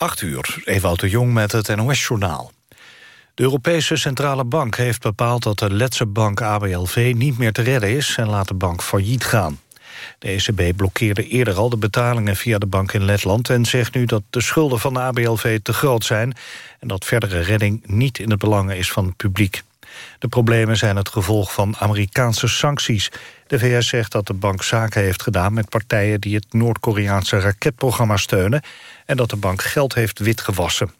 8 uur, Ewout de Jong met het NOS-journaal. De Europese Centrale Bank heeft bepaald dat de Letse bank ABLV niet meer te redden is en laat de bank failliet gaan. De ECB blokkeerde eerder al de betalingen via de bank in Letland... en zegt nu dat de schulden van de ABLV te groot zijn... en dat verdere redding niet in het belang is van het publiek. De problemen zijn het gevolg van Amerikaanse sancties. De VS zegt dat de bank zaken heeft gedaan met partijen... die het Noord-Koreaanse raketprogramma steunen... en dat de bank geld heeft witgewassen.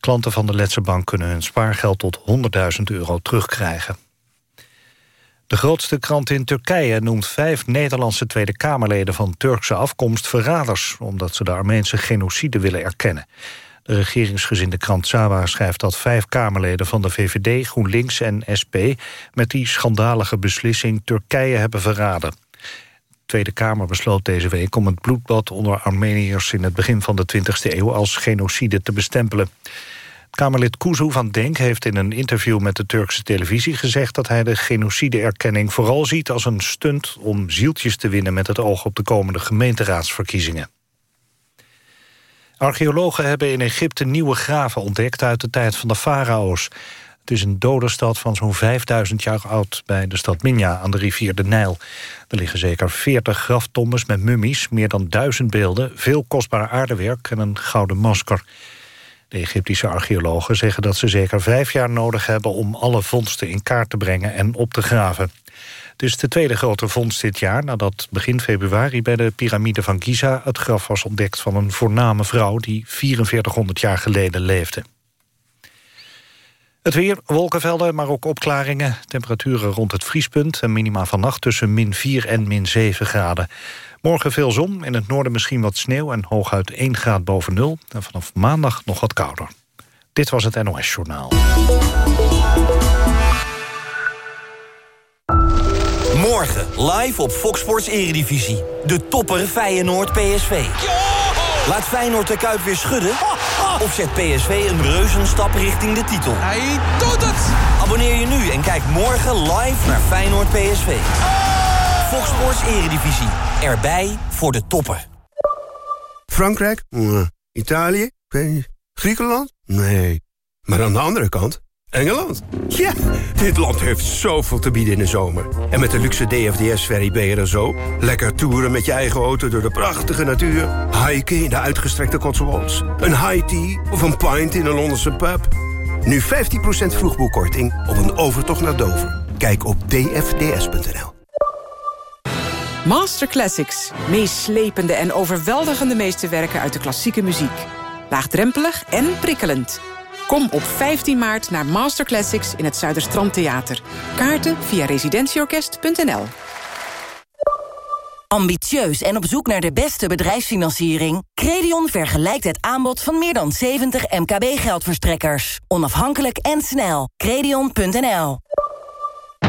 Klanten van de Letse bank kunnen hun spaargeld tot 100.000 euro terugkrijgen. De grootste krant in Turkije noemt vijf Nederlandse Tweede Kamerleden van Turkse afkomst verraders, omdat ze de Armeense genocide willen erkennen. De regeringsgezinde krant Sawa schrijft dat vijf Kamerleden van de VVD, GroenLinks en SP... met die schandalige beslissing Turkije hebben verraden. De Tweede Kamer besloot deze week om het bloedbad onder Armeniërs... in het begin van de 20e eeuw als genocide te bestempelen. Kamerlid Kuzu van Denk heeft in een interview met de Turkse televisie gezegd dat hij de genocide-erkenning vooral ziet als een stunt om zieltjes te winnen met het oog op de komende gemeenteraadsverkiezingen. Archeologen hebben in Egypte nieuwe graven ontdekt uit de tijd van de farao's. Het is een dode stad van zo'n 5000 jaar oud bij de stad Minya aan de rivier de Nijl. Er liggen zeker 40 graftombes met mummies, meer dan duizend beelden... veel kostbaar aardewerk en een gouden masker. De Egyptische archeologen zeggen dat ze zeker vijf jaar nodig hebben... om alle vondsten in kaart te brengen en op te graven. Het is de tweede grote vondst dit jaar... nadat begin februari bij de piramide van Giza... het graf was ontdekt van een voorname vrouw... die 4400 jaar geleden leefde. Het weer, wolkenvelden, maar ook opklaringen. Temperaturen rond het vriespunt en minima vannacht tussen min 4 en min 7 graden. Morgen veel zon, in het noorden misschien wat sneeuw... en hooguit 1 graad boven nul. En vanaf maandag nog wat kouder. Dit was het NOS Journaal. Morgen live op Fox Sports Eredivisie. De topper Feyenoord PSV. Laat Feyenoord de Kuip weer schudden? Of zet PSV een reuzenstap richting de titel? Hij doet het! Abonneer je nu en kijk morgen live naar Feyenoord PSV. Fox Sports Eredivisie. Erbij voor de toppen. Frankrijk? Italië? Griekenland? Nee. Maar aan de andere kant, Engeland? Ja, dit land heeft zoveel te bieden in de zomer. En met de luxe DFDS-ferry ben je er zo. Lekker toeren met je eigen auto door de prachtige natuur. Hiken in de uitgestrekte Cotswolds. Een high tea of een pint in een Londense pub. Nu 15% vroegboekkorting op een overtocht naar Dover. Kijk op dfds.nl. Master Classics. Meeslepende en overweldigende meesterwerken uit de klassieke muziek. Laagdrempelig en prikkelend. Kom op 15 maart naar Master Classics in het Zuiderstrand Theater. Kaarten via residentieorkest.nl Ambitieus en op zoek naar de beste bedrijfsfinanciering? Credion vergelijkt het aanbod van meer dan 70 MKB-geldverstrekkers. Onafhankelijk en snel. Credion.nl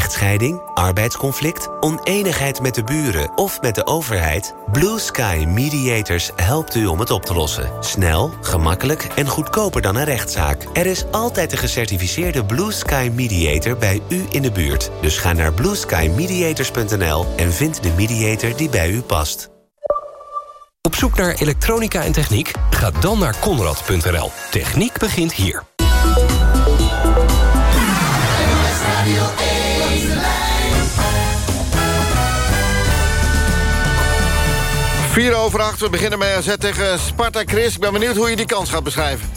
Echtscheiding, arbeidsconflict, oneenigheid met de buren of met de overheid? Blue Sky Mediators helpt u om het op te lossen. Snel, gemakkelijk en goedkoper dan een rechtszaak. Er is altijd een gecertificeerde Blue Sky Mediator bij u in de buurt. Dus ga naar blueskymediators.nl en vind de mediator die bij u past. Op zoek naar elektronica en techniek? Ga dan naar Conrad.nl. Techniek begint hier. Vier over acht, we beginnen met AZ tegen Sparta. Chris, ik ben benieuwd hoe je die kans gaat beschrijven.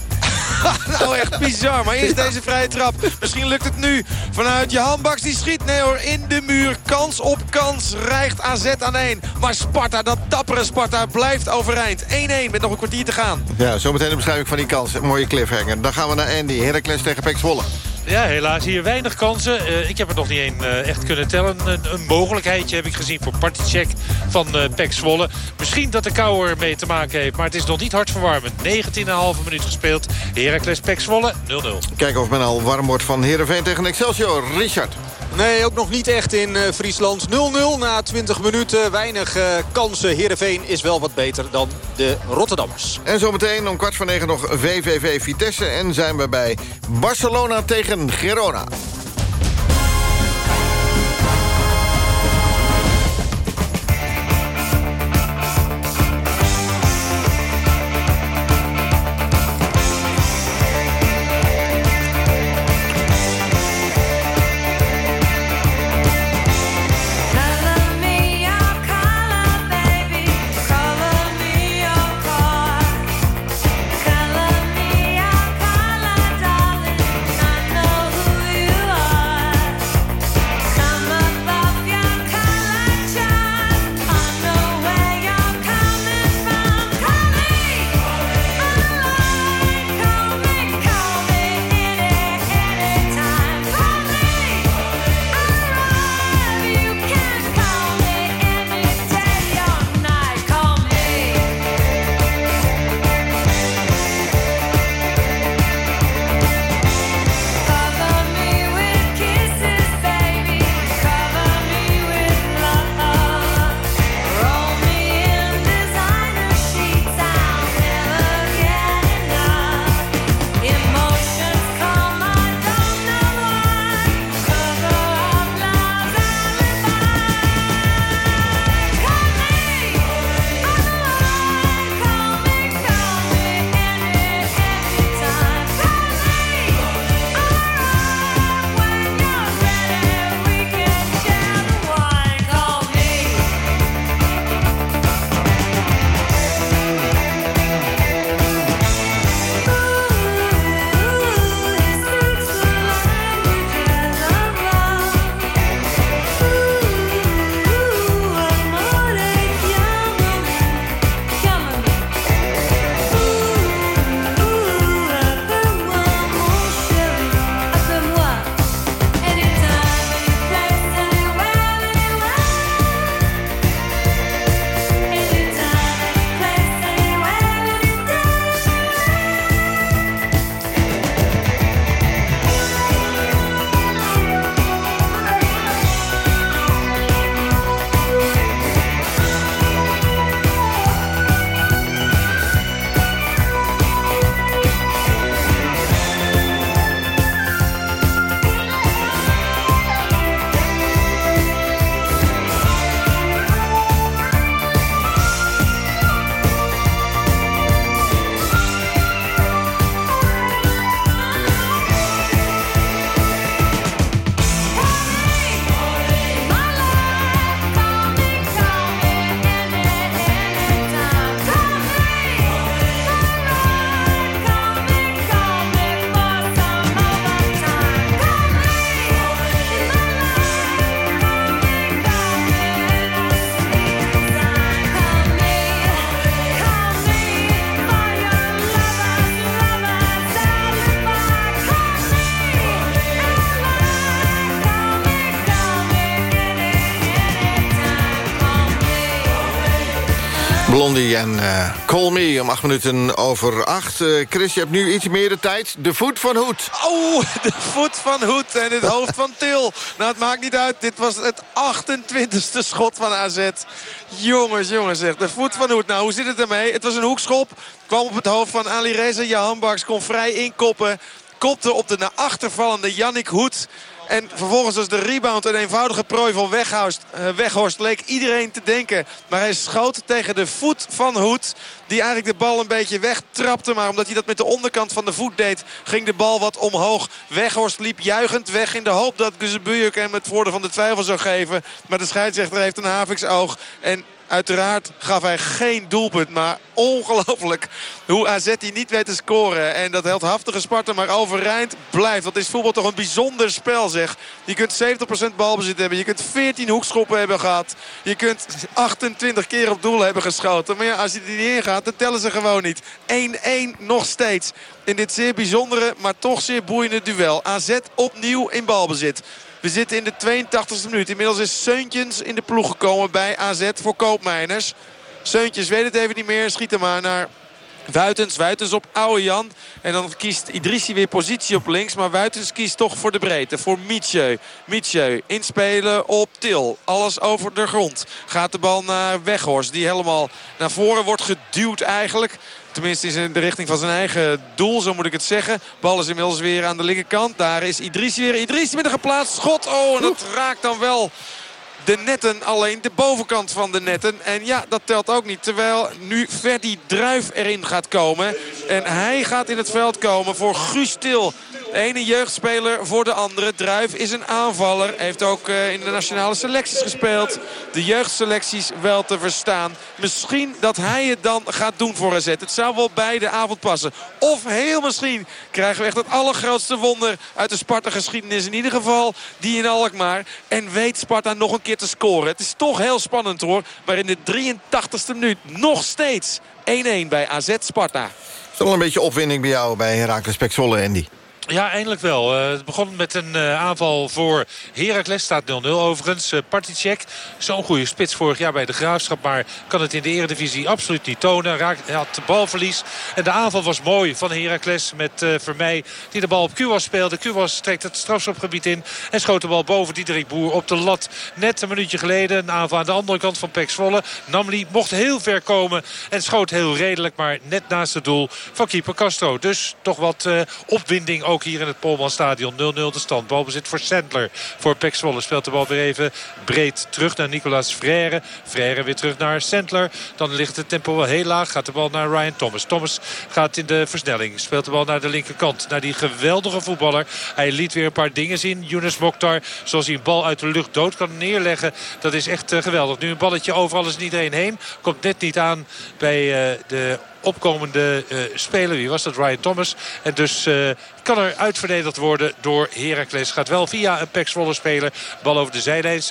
nou, echt bizar. Maar eerst deze vrije trap. Misschien lukt het nu vanuit Johan Baks. Die schiet. Nee hoor, in de muur. Kans op kans rijgt AZ aan één. Maar Sparta, dat dappere Sparta, blijft overeind. 1-1 met nog een kwartier te gaan. Ja, zometeen de beschrijving van die kans. Een mooie cliffhanger. Dan gaan we naar Andy. Heracles tegen Pek Zwolle. Ja, helaas hier weinig kansen. Uh, ik heb er nog niet één uh, echt kunnen tellen. Een, een, mogelijkheidje heb ik gezien voor Particek van uh, Pek Zwolle. Misschien dat de kou er mee te maken heeft. Maar het is nog niet hartverwarmend. 19,5 minuut gespeeld. Heracles Pek Zwolle 0-0. Kijken of men al warm wordt van Heerenveen tegen Excelsior. Richard. Nee, ook nog niet echt in Friesland. 0-0 na 20 minuten. Weinig uh, kansen. Heerenveen is wel wat beter dan de Rotterdammers. En zometeen om kwart voor negen nog VVV Vitesse. En zijn we bij Barcelona tegen Girona. En uh, Call Me om acht minuten over acht. Uh, Chris, je hebt nu iets meer de tijd. De voet van Hoed. Oh, de voet van Hoed en het hoofd van Til. Nou, het maakt niet uit. Dit was het 28e schot van AZ. Jongens, jongens, zeg. De voet van Hoed. Nou, hoe zit het ermee? Het was een hoekschop. Kwam op het hoofd van Ali Reza. Jahan Baks kon vrij inkoppen. Kopte op de naar achter vallende Yannick Hoed. En vervolgens was de rebound een eenvoudige prooi van Weghorst, uh, Weghorst. Leek iedereen te denken. Maar hij schoot tegen de voet van Hoed. Die eigenlijk de bal een beetje wegtrapte. Maar omdat hij dat met de onderkant van de voet deed... ging de bal wat omhoog. Weghorst liep juichend weg in de hoop dat Guzebuyuk hem het voordeel van de twijfel zou geven. Maar de scheidsrechter heeft een haviksoog. En Uiteraard gaf hij geen doelpunt. Maar ongelooflijk hoe AZ die niet weet te scoren. En dat heldhaftige Sparta maar overeind blijft. Dat is voetbal toch een bijzonder spel zeg. Je kunt 70% balbezit hebben. Je kunt 14 hoekschoppen hebben gehad. Je kunt 28 keer op doel hebben geschoten. Maar ja, als je er niet in gaat, dan tellen ze gewoon niet. 1-1 nog steeds. In dit zeer bijzondere, maar toch zeer boeiende duel. AZ opnieuw in balbezit. We zitten in de 82e minuut. Inmiddels is Seuntjens in de ploeg gekomen bij AZ voor Koopmeiners. Seuntjes weet het even niet meer. Schiet hem maar naar Wuitens, Wuitens op oude Jan. En dan kiest Idrissi weer positie op links. Maar Wuitens kiest toch voor de breedte. Voor Mietje. Mietje inspelen op Til. Alles over de grond. Gaat de bal naar Weghorst. Die helemaal naar voren wordt geduwd eigenlijk. Tenminste in de richting van zijn eigen doel, zo moet ik het zeggen. Bal is inmiddels weer aan de linkerkant. Daar is Idrissi weer. Idrissi met een geplaatst schot. Oh, en dat raakt dan wel de netten alleen. De bovenkant van de netten. En ja, dat telt ook niet. Terwijl nu Ferdi Druif erin gaat komen. En hij gaat in het veld komen voor Guus Til. De ene jeugdspeler voor de andere. Druif is een aanvaller. Heeft ook eh, in de nationale selecties gespeeld. De jeugdselecties wel te verstaan. Misschien dat hij het dan gaat doen voor AZ. Het zou wel bij de avond passen. Of heel misschien krijgen we echt het allergrootste wonder uit de Sparta-geschiedenis. In ieder geval die in Alkmaar. En weet Sparta nog een keer te scoren. Het is toch heel spannend hoor. Maar in de 83ste minuut nog steeds 1-1 bij AZ Sparta. Is al een beetje opwinding bij jou bij Heracles Pek Zwolle, Andy? Ja, eindelijk wel. Uh, het begon met een uh, aanval voor Heracles. Staat 0-0 overigens. Uh, zo'n goede spits vorig jaar bij de Graafschap. Maar kan het in de eredivisie absoluut niet tonen. Raakt, had balverlies. En de aanval was mooi van Heracles met Vermeij. Die de bal op Kuwas speelde. Kuwas trekt het strafschopgebied in. En schoot de bal boven Diederik Boer op de lat. Net een minuutje geleden. Een aanval aan de andere kant van Pek Zwolle. Namli mocht heel ver komen. En schoot heel redelijk. Maar net naast het doel van keeper Castro. Dus toch wat opwinding ook hier in het Polmanstadion. 0-0 de stand. Balbezit voor Sandler. Voor Pek Zwolle speelt de bal weer even breed terug naar Nicolas Frère. Frère weer terug naar Sandler. Dan ligt het tempo wel heel laag. Gaat de bal naar Ryan Thomas. Thomas gaat in de versnelling. Speelt de bal naar de linkerkant. Naar die geweldige voetballer. Hij liet weer een paar dingen zien. Younes Mokhtar. Zoals hij een bal uit de lucht dood kan neerleggen. Dat is echt uh, geweldig. Nu een balletje over alles en iedereen heen. Komt net niet aan bij uh, de opkomende uh, speler. Wie was dat? Ryan Thomas. En dus uh, kan er uitverdedigd worden door Heracles. Gaat wel via een Pek Zwolle speler. Bal over de zijlijn. 26,5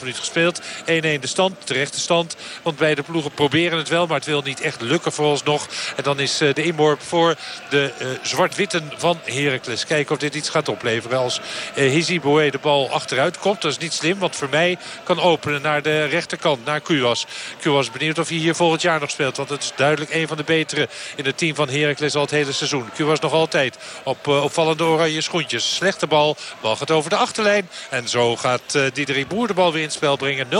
minuut gespeeld. 1-1 de stand. Terechte stand. Want beide ploegen proberen het wel. Maar het wil niet echt lukken vooralsnog. En dan is uh, de inworp voor de zwart-witten van Heracles. Kijken of dit iets gaat opleveren. Als uh, Hizzy de bal achteruit komt. Dat is niet slim. Want voor mij kan openen naar de rechterkant. Naar Kuwas. Kuwas benieuwd of hij hier volgend jaar nog speelt. Want het is duidelijk een van de betere in het team van Heracles al het hele seizoen. Kuwas nog altijd op uh, opvallende oranje schoentjes. Slechte bal. Bal gaat over de achterlijn. En zo gaat uh, Diederik Boer de bal weer in het spel brengen. 0-0.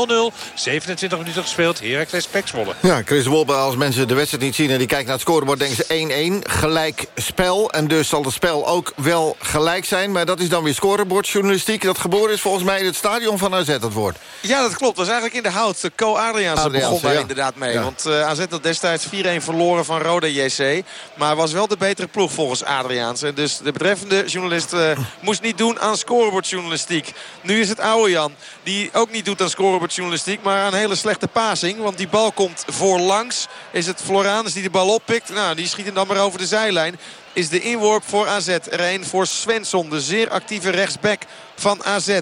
27 minuten gespeeld. Heracles Pek Zwolle. Ja, Chris Wolbe, als mensen de wedstrijd niet zien en die kijken naar het scorebord... denken ze 1-1, gelijk spel. En dus zal het spel ook wel gelijk zijn. Maar dat is dan weer scorebordjournalistiek. Dat geboren is volgens mij in het stadion van AZ het woord. Ja, dat klopt. Dat was eigenlijk in de hout. Co Adriaanse begon daar ja. inderdaad mee. Ja. Want uh, AZ had destijds 4-1 verloren van Roda JC. Maar was wel de betere ploeg volgens Adriaans. En dus de betreffende journalist uh, moest niet doen aan scorebordjournalistiek. Nu is het oude Jan die ook niet doet aan scorebordjournalistiek. Maar aan hele slechte passing. Want die bal komt voorlangs. Is het Floranus die de bal oppikt. Nou, die schiet hem dan maar over de zijlijn. Is de inworp voor AZ. Er een voor Svensson. De zeer actieve rechtsback van AZ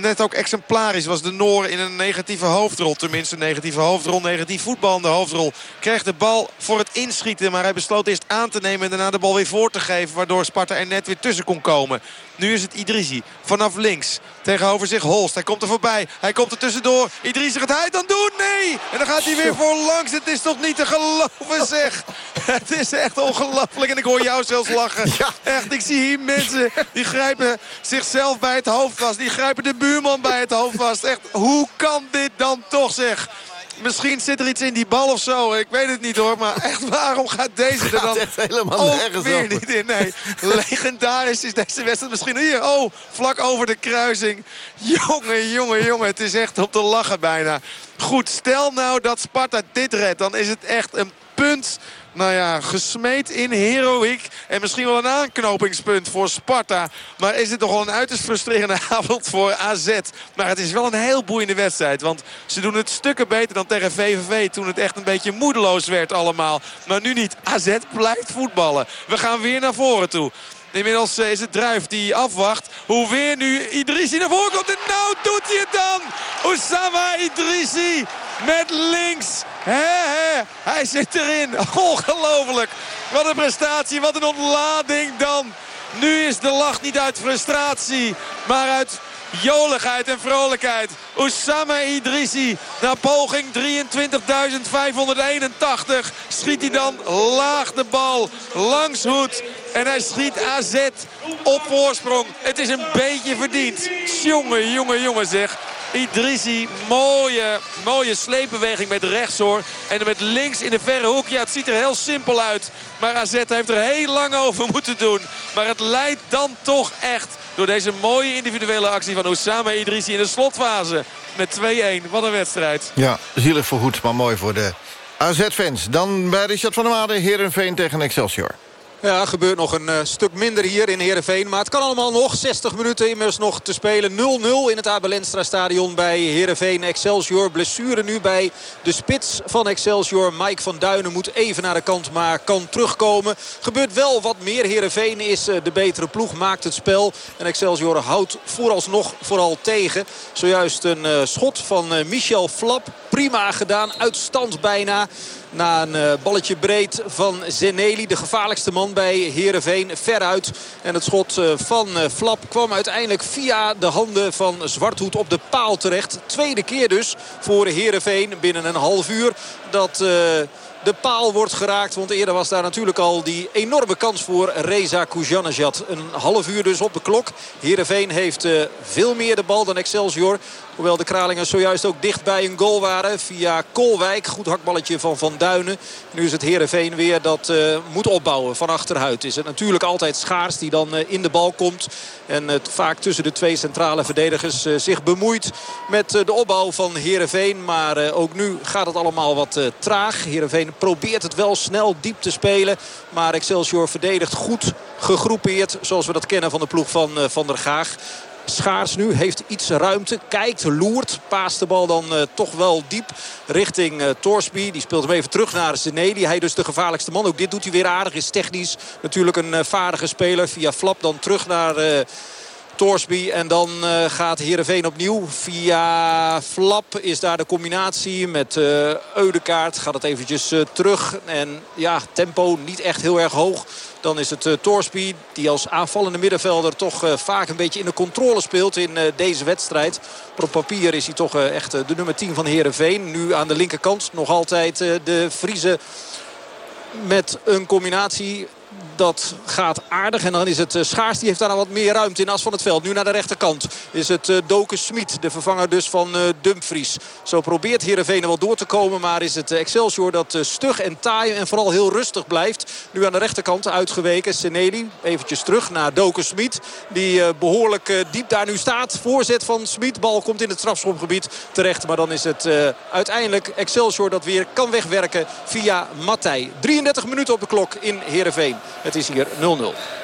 net ook exemplarisch was de Noor in een negatieve hoofdrol. Tenminste negatieve hoofdrol, negatief voetballende hoofdrol. Krijgt de bal voor het inschieten. Maar hij besloot eerst aan te nemen en daarna de bal weer voor te geven. Waardoor Sparta er net weer tussen kon komen. Nu is het Idrisi vanaf links. Tegenover zich Holst. Hij komt er voorbij. Hij komt er tussendoor. Idrisi gaat hij dan doen? Nee! En dan gaat hij weer voor langs. Het is toch niet te geloven zeg. Het is echt ongelooflijk. En ik hoor jou zelfs lachen. Ja. Echt, ik zie hier mensen die grijpen zichzelf bij het hoofd vast. Die grijpen de buurman bij het hoofd vast. Echt, hoe kan dit dan toch zeg? Misschien zit er iets in die bal of zo. Ik weet het niet hoor. Maar echt, waarom gaat deze er dan echt helemaal ook weer niet in? Nee, legendarisch is deze wedstrijd misschien. Hier, oh, vlak over de kruising. Jongen, jongen, jongen. Het is echt op te lachen bijna. Goed, stel nou dat Sparta dit redt. Dan is het echt een punt nou ja, gesmeed in heroïek. En misschien wel een aanknopingspunt voor Sparta. Maar is dit toch wel een uiterst frustrerende avond voor AZ. Maar het is wel een heel boeiende wedstrijd. Want ze doen het stukken beter dan tegen VVV. Toen het echt een beetje moedeloos werd allemaal. Maar nu niet. AZ blijft voetballen. We gaan weer naar voren toe. Inmiddels eh, is het Druif die afwacht. Hoe weer nu Idrissi naar voren komt. En nou doet hij het dan. Oussama Idrissi met links. He, he. Hij zit erin. Ongelooflijk. Wat een prestatie. Wat een ontlading dan. Nu is de lach niet uit frustratie. Maar uit joligheid en vrolijkheid. Oussama Idrissi naar poging 23.581. Schiet hij dan laag de bal langs Hoed. En hij schiet AZ op voorsprong. Het is een beetje verdiend. Jongen, jongen, jongen zeg. Idrissi, mooie, mooie sleepbeweging met rechts hoor. En met links in de verre hoek. Ja, het ziet er heel simpel uit. Maar AZ heeft er heel lang over moeten doen. Maar het leidt dan toch echt door deze mooie individuele actie van Oussama Idrissi in de slotfase. Met 2-1. Wat een wedstrijd. Ja, zielig voor goed, maar mooi voor de AZ-fans. Dan bij Richard van der Made, Herenveen tegen Excelsior. Ja, gebeurt nog een uh, stuk minder hier in Heerenveen. Maar het kan allemaal nog. 60 minuten immers nog te spelen. 0-0 in het Abelenstra stadion bij Heerenveen Excelsior. Blessure nu bij de spits van Excelsior. Mike van Duinen moet even naar de kant, maar kan terugkomen. Gebeurt wel wat meer. Heerenveen is uh, de betere ploeg, maakt het spel. En Excelsior houdt vooralsnog vooral tegen. Zojuist een uh, schot van Michel Flap. Prima gedaan, uitstand bijna. Na een uh, balletje breed van Zeneli. De gevaarlijkste man bij Heerenveen. Veruit. En het schot uh, van uh, Flap kwam uiteindelijk via de handen van Zwarthoed op de paal terecht. Tweede keer dus voor Heerenveen binnen een half uur. Dat de paal wordt geraakt. Want eerder was daar natuurlijk al die enorme kans voor Reza Kujanejad. Een half uur dus op de klok. Heerenveen heeft veel meer de bal dan Excelsior. Hoewel de Kralingen zojuist ook dicht bij een goal waren. Via Kolwijk. Goed hakballetje van Van Duinen. Nu is het Heerenveen weer dat uh, moet opbouwen van achteruit. Is het natuurlijk altijd Schaars die dan uh, in de bal komt. En het vaak tussen de twee centrale verdedigers zich bemoeit met de opbouw van Heerenveen. Maar ook nu gaat het allemaal wat traag. Heerenveen probeert het wel snel diep te spelen. Maar Excelsior verdedigt goed gegroepeerd. Zoals we dat kennen van de ploeg van Van der Gaag. Schaars nu heeft iets ruimte. Kijkt, loert. Paast de bal dan uh, toch wel diep richting uh. Die speelt hem even terug naar Zenedi. Hij dus de gevaarlijkste man. Ook dit doet hij weer aardig. Is technisch natuurlijk een uh, vaardige speler. Via Flap dan terug naar... Torsby. En dan uh, gaat Heerenveen opnieuw. Via Flap is daar de combinatie met uh, Eudekaart. Gaat het eventjes uh, terug. En ja, tempo niet echt heel erg hoog. Dan is het Torsby die als aanvallende middenvelder toch vaak een beetje in de controle speelt in deze wedstrijd. Maar op papier is hij toch echt de nummer 10 van Heerenveen. Nu aan de linkerkant nog altijd de Friese met een combinatie dat gaat aardig. En dan is het Schaars. Die heeft daar wat meer ruimte in as van het veld. Nu naar de rechterkant is het uh, Doken Smit. De vervanger dus van uh, Dumfries. Zo probeert Heerenveen wel door te komen. Maar is het Excelsior dat stug en taai en vooral heel rustig blijft. Nu aan de rechterkant uitgeweken. Seneli eventjes terug naar Doken Smit. Die behoorlijk diep daar nu staat. Voorzet van Smit. Bal komt in het strafschopgebied terecht. Maar dan is het uiteindelijk Excelsior dat weer kan wegwerken via Matthij. 33 minuten op de klok in Heerenveen. Het is hier 0-0.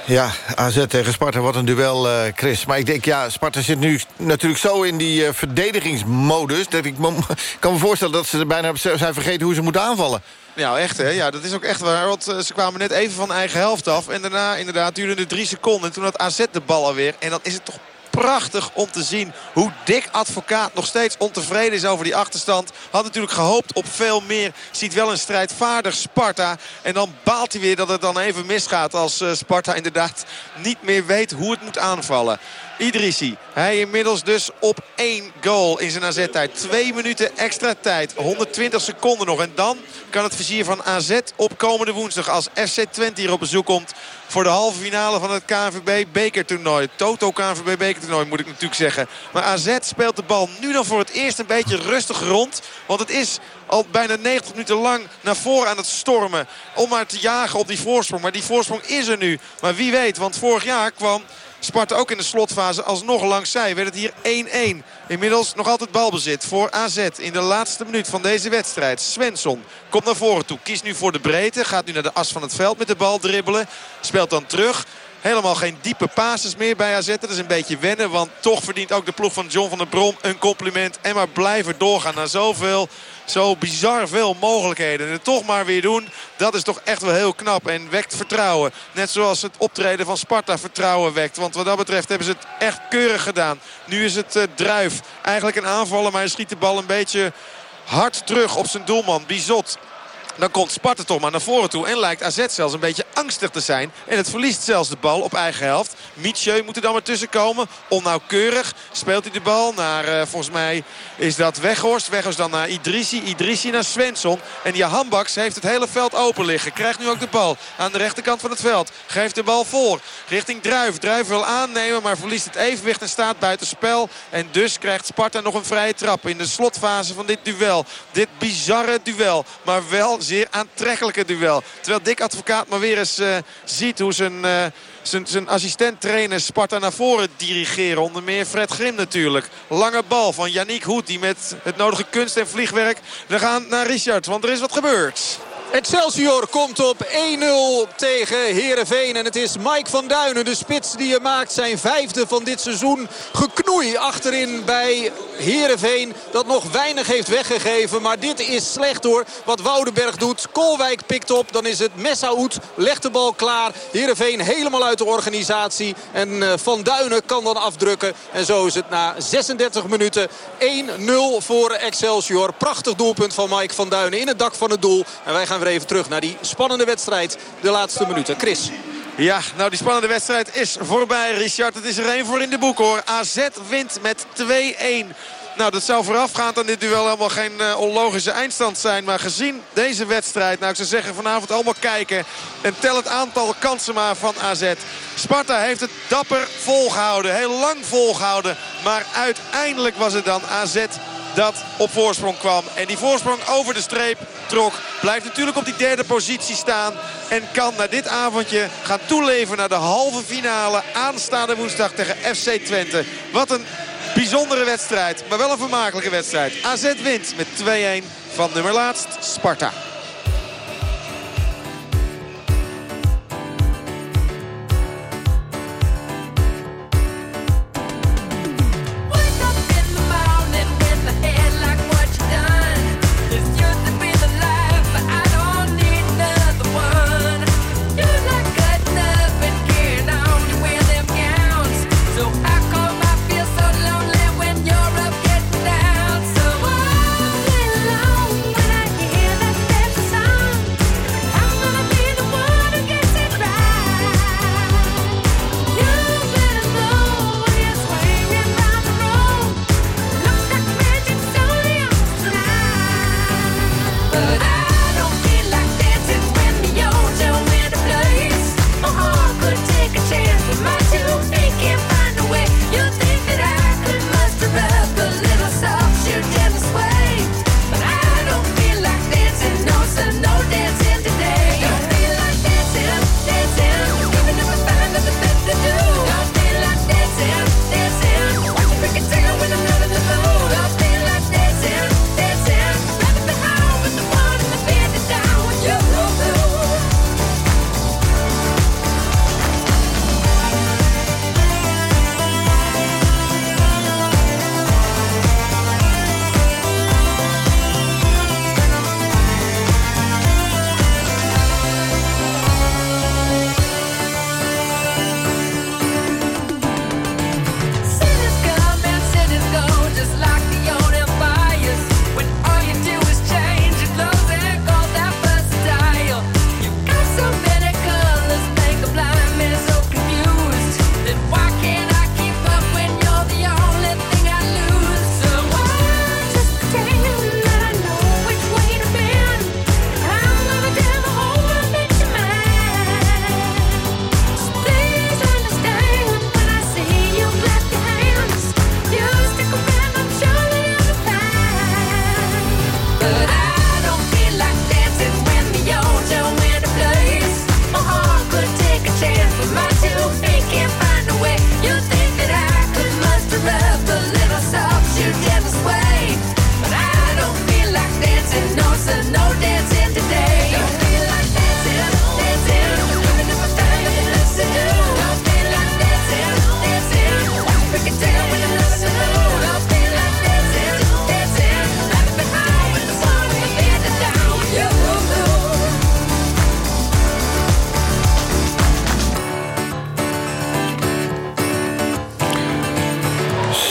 Ja, AZ tegen Sparta, wat een duel, uh, Chris. Maar ik denk, ja, Sparta zit nu natuurlijk zo in die uh, verdedigingsmodus... dat ik kan me voorstellen dat ze er bijna zijn vergeten hoe ze moeten aanvallen. Nou, echt hè. Ja, dat is ook echt waar. Want uh, ze kwamen net even van eigen helft af. En daarna inderdaad duurde het drie seconden. En toen had AZ de bal alweer. En dan is het toch prachtig om te zien hoe dik advocaat nog steeds ontevreden is over die achterstand. Had natuurlijk gehoopt op veel meer. Ziet wel een strijdvaardig Sparta. En dan baalt hij weer dat het dan even misgaat als uh, Sparta inderdaad niet meer weet hoe het moet aanvallen. Idrissi. Hij inmiddels dus op één goal in zijn AZ-tijd. Twee minuten extra tijd. 120 seconden nog. En dan kan het vizier van AZ op komende woensdag... als FC Twente hier op bezoek komt... voor de halve finale van het KNVB bekertoernooi. Toto KNVB bekertoernooi moet ik natuurlijk zeggen. Maar AZ speelt de bal nu dan voor het eerst een beetje rustig rond. Want het is al bijna 90 minuten lang naar voren aan het stormen. Om maar te jagen op die voorsprong. Maar die voorsprong is er nu. Maar wie weet, want vorig jaar kwam Sparta ook in de slotfase alsnog langs zij. Werd het hier 1-1. Inmiddels nog altijd balbezit voor AZ in de laatste minuut van deze wedstrijd. Svensson komt naar voren toe. Kiest nu voor de breedte. Gaat nu naar de as van het veld met de bal dribbelen. Speelt dan terug. Helemaal geen diepe passes meer bij AZ. Dat is een beetje wennen. Want toch verdient ook de ploeg van John van der Brom een compliment. En maar blijven doorgaan naar zoveel zo bizar veel mogelijkheden. En het toch maar weer doen, dat is toch echt wel heel knap. En wekt vertrouwen. Net zoals het optreden van Sparta vertrouwen wekt. Want wat dat betreft hebben ze het echt keurig gedaan. Nu is het uh, Druif. Eigenlijk een aanvaller, maar hij schiet de bal een beetje hard terug op zijn doelman. Bizot dan komt Sparta toch maar naar voren toe. En lijkt AZ zelfs een beetje angstig te zijn. En het verliest zelfs de bal op eigen helft. Mietje moet er dan maar tussen komen. Onnauwkeurig speelt hij de bal naar, uh, volgens mij is dat Weghorst. Weghorst dan naar Idrissi. Idrissi naar Svensson. En die Hambaks heeft het hele veld open liggen. Krijgt nu ook de bal aan de rechterkant van het veld. Geeft de bal voor richting Druif. Druif wil aannemen, maar verliest het evenwicht en staat buiten spel. En dus krijgt Sparta nog een vrije trap in de slotfase van dit duel. Dit bizarre duel. Maar wel zeer aantrekkelijke duel. Terwijl Dick Advocaat maar weer eens uh, ziet hoe zijn... Uh, zijn, zijn assistent-trainer Sparta naar voren dirigeren. Onder meer Fred Grim natuurlijk. Lange bal van Yannick Hoed die met het nodige kunst en vliegwerk... We gaan naar Richard, want er is wat gebeurd. Excelsior komt op 1-0 tegen Heerenveen. En het is Mike van Duinen, de spits die je maakt. Zijn vijfde van dit seizoen. Geknoei achterin bij Heerenveen. Dat nog weinig heeft weggegeven. Maar dit is slecht hoor. Wat Woudenberg doet. Kolwijk pikt op. Dan is het Messaoud. Legt de bal klaar. Heerenveen helemaal uit de organisatie. En eh, Van Duinen kan dan afdrukken. En zo is het na 36 minuten 1-0 voor Excelsior. Prachtig doelpunt van Mike van Duinen in het dak van het doel. En wij gaan weer even terug naar die spannende wedstrijd. De laatste minuten. Chris. Ja, nou die spannende wedstrijd is voorbij, Richard. Het is er één voor in de boek hoor. AZ wint met 2-1. Nou, dat zou voorafgaand aan dit duel helemaal geen uh, onlogische eindstand zijn. Maar gezien deze wedstrijd, nou ik zou zeggen vanavond allemaal kijken. En tel het aantal kansen maar van AZ. Sparta heeft het dapper volgehouden, heel lang volgehouden. Maar uiteindelijk was het dan AZ dat op voorsprong kwam. En die voorsprong over de streep trok. Blijft natuurlijk op die derde positie staan. En kan na dit avondje gaan toeleven naar de halve finale aanstaande woensdag tegen FC Twente. Wat een bijzondere wedstrijd, maar wel een vermakelijke wedstrijd. AZ wint met 2-1 van nummer laatst Sparta.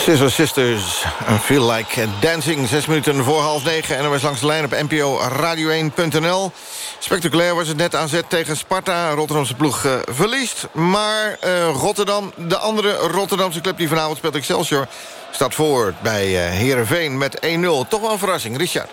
Scissor Sisters, I Feel Like Dancing. Zes minuten voor half negen. En er was langs de lijn op NPO Radio1.nl. Spectaculair was het net AZ tegen Sparta. Rotterdamse ploeg uh, verliest. Maar uh, Rotterdam, de andere Rotterdamse club die vanavond speelt Excelsior... staat voor bij uh, Heerenveen met 1-0. Toch wel een verrassing, Richard.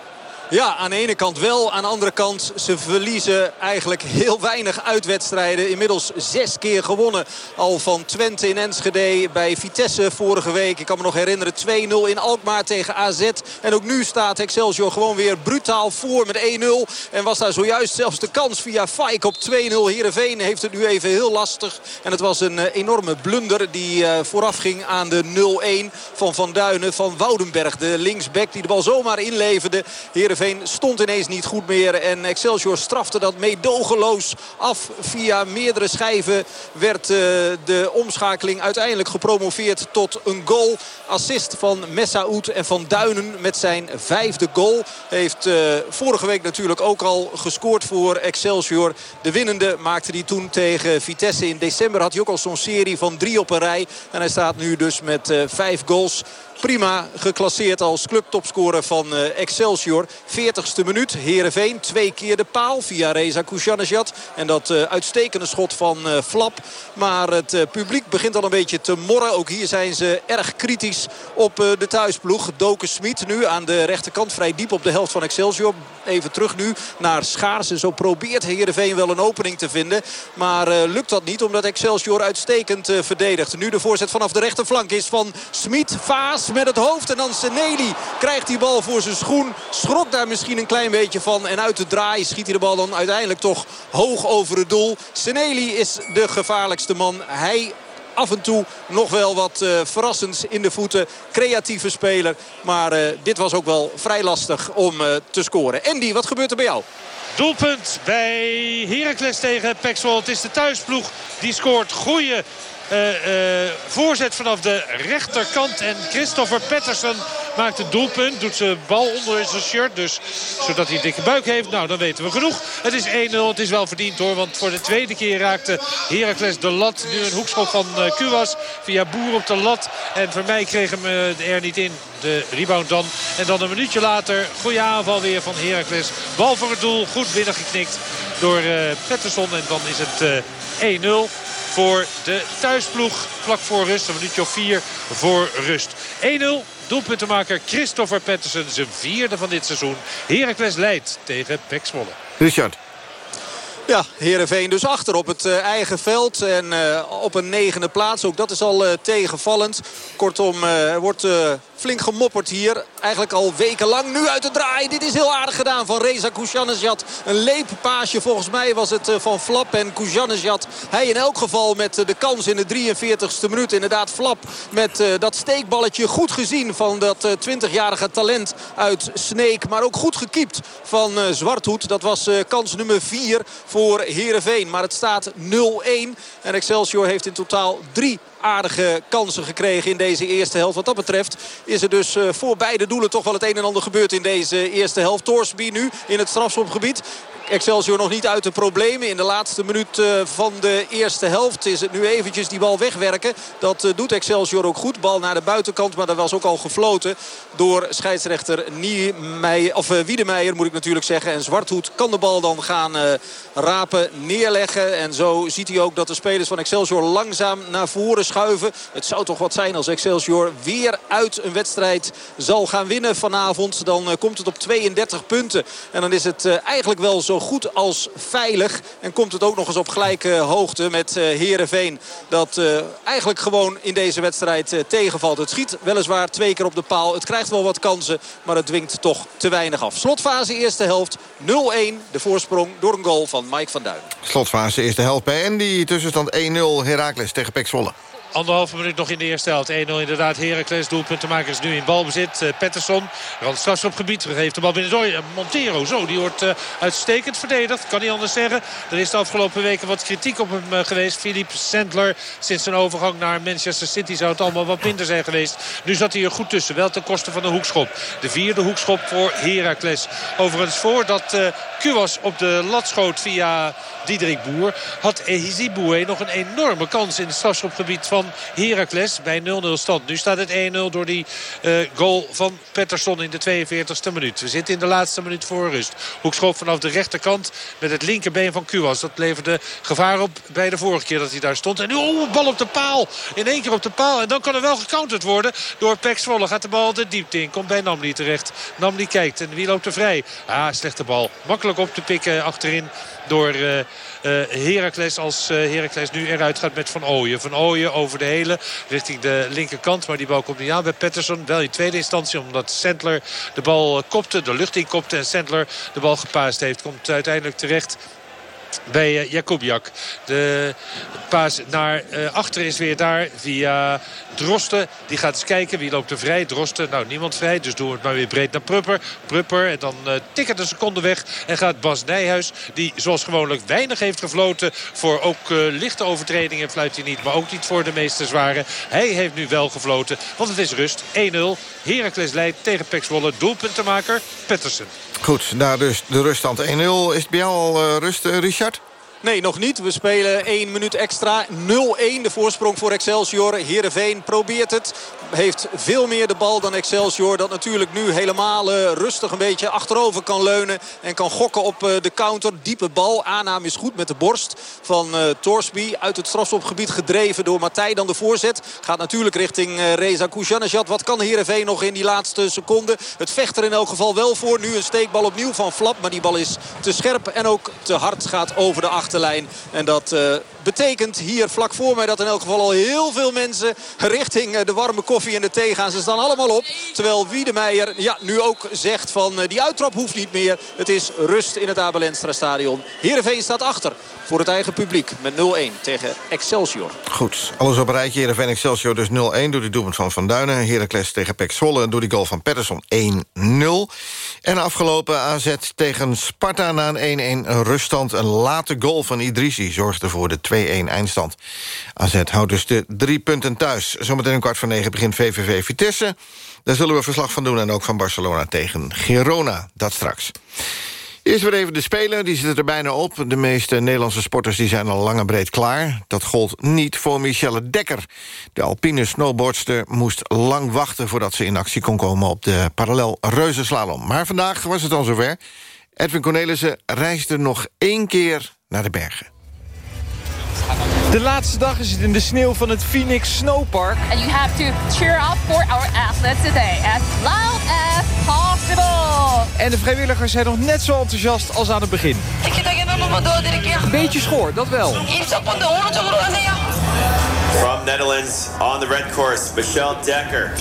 Ja, aan de ene kant wel. Aan de andere kant, ze verliezen eigenlijk heel weinig uitwedstrijden. Inmiddels zes keer gewonnen. Al van Twente in Enschede bij Vitesse vorige week. Ik kan me nog herinneren 2-0 in Alkmaar tegen AZ. En ook nu staat Excelsior gewoon weer brutaal voor met 1-0. En was daar zojuist zelfs de kans via Fike op 2-0. Heerenveen heeft het nu even heel lastig. En het was een enorme blunder die vooraf ging aan de 0-1 van Van Duinen van Woudenberg. De linksback die de bal zomaar inleverde. Heerenveen stond ineens niet goed meer. En Excelsior strafte dat meedogenloos af. Via meerdere schijven werd de omschakeling uiteindelijk gepromoveerd tot een goal. Assist van Messaoud en Van Duinen met zijn vijfde goal. Heeft vorige week natuurlijk ook al gescoord voor Excelsior. De winnende maakte hij toen tegen Vitesse. In december had hij ook al zo'n serie van drie op een rij. En hij staat nu dus met vijf goals prima geclasseerd als clubtopscorer van Excelsior. 40ste minuut. Heerenveen twee keer de paal via Reza Kouchanejad. En dat uitstekende schot van Flap. Maar het publiek begint al een beetje te morren. Ook hier zijn ze erg kritisch op de thuisploeg. Doken Smit nu aan de rechterkant vrij diep op de helft van Excelsior. Even terug nu naar Schaars. En zo probeert Heerenveen wel een opening te vinden. Maar lukt dat niet omdat Excelsior uitstekend verdedigt. Nu de voorzet vanaf de rechterflank is van Smit. Vaas met het hoofd. En dan Seneli krijgt die bal voor zijn schoen. Schrok daar misschien een klein beetje van. En uit de draai schiet hij de bal dan uiteindelijk toch hoog over het doel. Seneli is de gevaarlijkste man. Hij af en toe nog wel wat uh, verrassends in de voeten. Creatieve speler. Maar uh, dit was ook wel vrij lastig om uh, te scoren. Andy, wat gebeurt er bij jou? Doelpunt bij Heracles tegen Pexwol. Het is de thuisploeg die scoort. Goeie uh, uh, voorzet vanaf de rechterkant. En Christopher Pettersen maakt het doelpunt. Doet zijn bal onder zijn shirt. Dus zodat hij een dikke buik heeft. Nou, dan weten we genoeg. Het is 1-0. Het is wel verdiend hoor. Want voor de tweede keer raakte Heracles de lat. Nu een hoekschop van uh, Kuwas. Via Boer op de lat. En voor mij kreeg hem er niet in. De rebound dan. En dan een minuutje later. Goede aanval weer van Heracles. Bal voor het doel. Goed binnengeknikt door Pettersson. En dan is het 1-0 voor de thuisploeg. Vlak voor rust, een minuutje of vier voor rust. 1-0. Doelpuntenmaker Christopher Pettersen, zijn vierde van dit seizoen. Heracles leidt tegen Pek Zwolle. Richard. Ja, Heerenveen dus achter op het uh, eigen veld. En uh, op een negende plaats. Ook dat is al uh, tegenvallend. Kortom, er wordt flink gemopperd hier. Eigenlijk al wekenlang. Nu uit de draai. Dit is heel aardig gedaan van Reza Kouchanezjad. Een leeppaasje volgens mij was het van Flap en Kouchanezjad. Hij in elk geval met de kans in de 43ste minuut. Inderdaad Flap met dat steekballetje goed gezien van dat 20-jarige talent uit Sneek. Maar ook goed gekiept van Zwarthoed. Dat was kans nummer 4 voor Heerenveen. Maar het staat 0-1. En Excelsior heeft in totaal drie aardige kansen gekregen in deze eerste helft. Wat dat betreft is er dus voor beide doelen toch wel het een en ander gebeurd in deze eerste helft. Torsby nu in het strafschopgebied. Excelsior nog niet uit de problemen. In de laatste minuut van de eerste helft is het nu eventjes die bal wegwerken. Dat doet Excelsior ook goed. Bal naar de buitenkant, maar dat was ook al gefloten door scheidsrechter of Wiedemeijer moet ik natuurlijk zeggen. En Zwarthoed kan de bal dan gaan rapen, neerleggen. En zo ziet hij ook dat de spelers van Excelsior langzaam naar voren schuiven. Het zou toch wat zijn als Excelsior weer uit een wedstrijd zal gaan winnen vanavond. Dan komt het op 32 punten. En dan is het eigenlijk wel zo goed als veilig. En komt het ook nog eens op gelijke hoogte met Heerenveen. Dat eigenlijk gewoon in deze wedstrijd tegenvalt. Het schiet weliswaar twee keer op de paal. Het krijgt wel wat kansen, maar het dwingt toch te weinig af. Slotfase eerste helft 0-1. De voorsprong door een goal van Mike van Duin. Slotfase eerste helft bij Andy. Tussenstand 1-0 Heracles tegen Pek Zwolle. Anderhalve minuut nog in de eerste helft. 1-0 inderdaad. Heracles doelpuntenmakers nu in balbezit. Uh, Pettersson, randstrafs op gebied. Geeft de bal binnen door. Uh, Montero, zo, die wordt uh, uitstekend verdedigd. Kan niet anders zeggen. Er is de afgelopen weken wat kritiek op hem geweest. Philippe Sandler, sinds zijn overgang naar Manchester City zou het allemaal wat minder zijn geweest. Nu zat hij er goed tussen. Wel ten koste van de hoekschop. De vierde hoekschop voor Heracles. Overigens voordat Kuwas op de lat schoot via Diederik Boer... had Ehiziboué nog een enorme kans in het strafschopgebied van van Heracles bij 0-0 stand. Nu staat het 1-0 door die goal van Pettersson in de 42e minuut. We zitten in de laatste minuut voor rust. Hoekschop vanaf de rechterkant met het linkerbeen van Kuwas. Dat leverde gevaar op bij de vorige keer dat hij daar stond. En nu oh, bal op de paal. In één keer op de paal. En dan kan er wel gecounterd worden door Pek Zwolle. Gaat de bal de diepte in. Komt bij Namli terecht. Namli kijkt en wie loopt er vrij? Ah, slechte bal. Makkelijk op te pikken achterin door uh, Heracles. Als Heracles nu eruit gaat met Van Ooyen. Van Ooyen over de hele richting de linkerkant. Maar die bal komt niet aan bij Patterson. Wel in tweede instantie omdat Sandler de bal kopte. De lucht in kopte en Sandler de bal gepaast heeft. Komt uiteindelijk terecht bij uh, Jakubiak. De paas naar uh, achter is weer daar via Drosten. Die gaat eens kijken wie loopt er vrij. Drosten, nou niemand vrij. Dus doen we het maar weer breed naar Prupper. Prupper en dan uh, tikken de seconde weg. En gaat Bas Nijhuis, die zoals gewoonlijk weinig heeft gefloten. Voor ook lichte overtredingen fluit hij niet. Maar ook niet voor de meeste zware. Hij heeft nu wel gefloten. Want het is rust. 1-0. Heracles leidt tegen Pek Zwolle. Doelpuntenmaker Pettersen. Goed, na dus de ruststand 1-0. Is het bij jou al rust, Richard? Nee, nog niet. We spelen 1 minuut extra. 0-1 de voorsprong voor Excelsior. Heerenveen probeert het. Heeft veel meer de bal dan Excelsior. Dat natuurlijk nu helemaal uh, rustig een beetje achterover kan leunen. En kan gokken op uh, de counter. Diepe bal. Aanname is goed met de borst van uh, Torsby. Uit het strafschopgebied gedreven door Matthij. Dan de voorzet. Gaat natuurlijk richting Reza Kujanejad. Wat kan Heerenveen nog in die laatste seconde? Het vecht er in elk geval wel voor. Nu een steekbal opnieuw van Flap. Maar die bal is te scherp en ook te hard gaat over de achter achterlijn. En dat uh, betekent hier vlak voor mij dat in elk geval al heel veel mensen richting de warme koffie en de thee gaan. Ze staan allemaal op. Terwijl Wiedemeijer ja, nu ook zegt van uh, die uittrap hoeft niet meer. Het is rust in het Abelenstra stadion. Heerenveen staat achter voor het eigen publiek met 0-1 tegen Excelsior. Goed, alles op een rijtje. Heerenveen Excelsior dus 0-1 door die doelpunt van Van Duinen. Heracles tegen Pek Zwolle door die goal van Patterson 1-0. En afgelopen AZ tegen Sparta na een 1-1 ruststand. Een late goal van Idrissi zorgde voor de 2-1 eindstand. AZ houdt dus de drie punten thuis. Zometeen een kwart van negen begint VVV Vitesse. Daar zullen we verslag van doen en ook van Barcelona tegen Girona. Dat straks. Eerst weer even de Spelen, die zitten er bijna op. De meeste Nederlandse sporters die zijn al lang en breed klaar. Dat gold niet voor Michelle Dekker. De alpine snowboardster moest lang wachten... voordat ze in actie kon komen op de parallel reuzenslalom. Maar vandaag was het al zover. Edwin Cornelissen reisde nog één keer naar de bergen. De laatste dag is het in de sneeuw van het Phoenix Snowpark. And you have to cheer up for our athletes today as loud as possible. En de vrijwilligers zijn nog net zo enthousiast als aan het begin. Een beetje schoor, dat wel. From Netherlands on the red course, Michelle Dekker.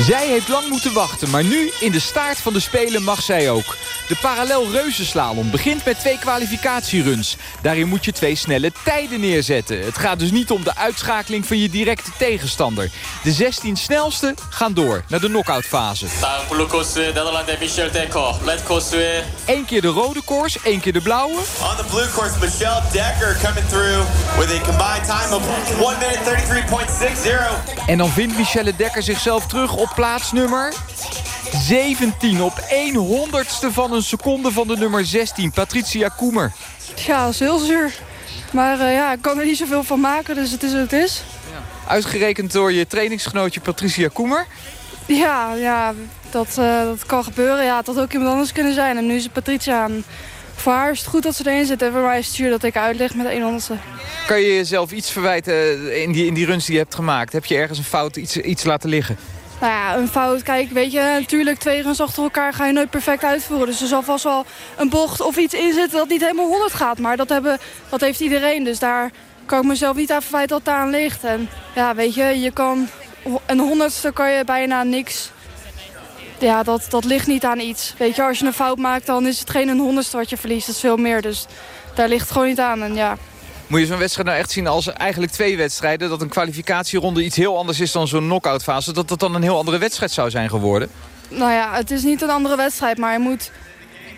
Zij heeft lang moeten wachten, maar nu in de staart van de Spelen mag zij ook. De parallel reuzenslalom begint met twee kwalificatieruns. Daarin moet je twee snelle tijden neerzetten. Het gaat dus niet om de uitschakeling van je directe tegenstander. De 16 snelste gaan door naar de knock-outfase. Eén keer de rode koers, één keer de blauwe. On the blue course, Michelle Dekker coming through with a combined time of 1 minute 33.60. En dan vindt Michelle Dekker zichzelf terug op plaats nummer 17 op 1 honderdste van een seconde van de nummer 16, Patricia Koemer. Ja, dat is heel zuur. Maar uh, ja, ik kan er niet zoveel van maken, dus het is wat het is. Ja. Uitgerekend door je trainingsgenootje Patricia Koemer. Ja, ja dat, uh, dat kan gebeuren. Ja, het had ook iemand anders kunnen zijn. En nu is het Patricia. En voor haar is het goed dat ze erin zit. En voor mij is het zuur dat ik uitleg met de 100ste. Kan je jezelf iets verwijten in die, in die runs die je hebt gemaakt? Heb je ergens een fout, iets, iets laten liggen? Nou ja, een fout. Kijk, weet je, natuurlijk twee runs achter elkaar ga je nooit perfect uitvoeren. Dus er zal vast wel een bocht of iets in zitten dat niet helemaal 100 gaat. Maar dat, hebben, dat heeft iedereen. Dus daar kan ik mezelf niet aan verwijten dat het aan ligt. En ja, weet je, je kan een honderdste kan je bijna niks. Ja, dat, dat ligt niet aan iets. Weet je, als je een fout maakt, dan is het geen een honderdste wat je verliest. Dat is veel meer. Dus daar ligt het gewoon niet aan. En ja, moet je zo'n wedstrijd nou echt zien als eigenlijk twee wedstrijden? Dat een kwalificatieronde iets heel anders is dan zo'n knock-out fase? Dat dat dan een heel andere wedstrijd zou zijn geworden? Nou ja, het is niet een andere wedstrijd, maar je moet,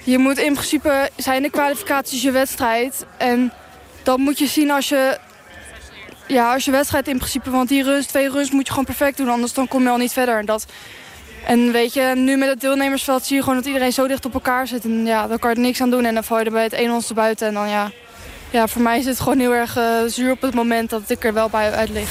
je moet in principe zijn de kwalificaties je wedstrijd. En dat moet je zien als je, ja, als je wedstrijd in principe. Want die rust, twee rust moet je gewoon perfect doen, anders dan kom je al niet verder. En, dat, en weet je, nu met het deelnemersveld zie je gewoon dat iedereen zo dicht op elkaar zit. En ja, dan kan je er niks aan doen en dan val je er bij het 1 buiten en dan ja ja, voor mij is het gewoon heel erg uh, zuur op het moment dat ik er wel bij uit lig.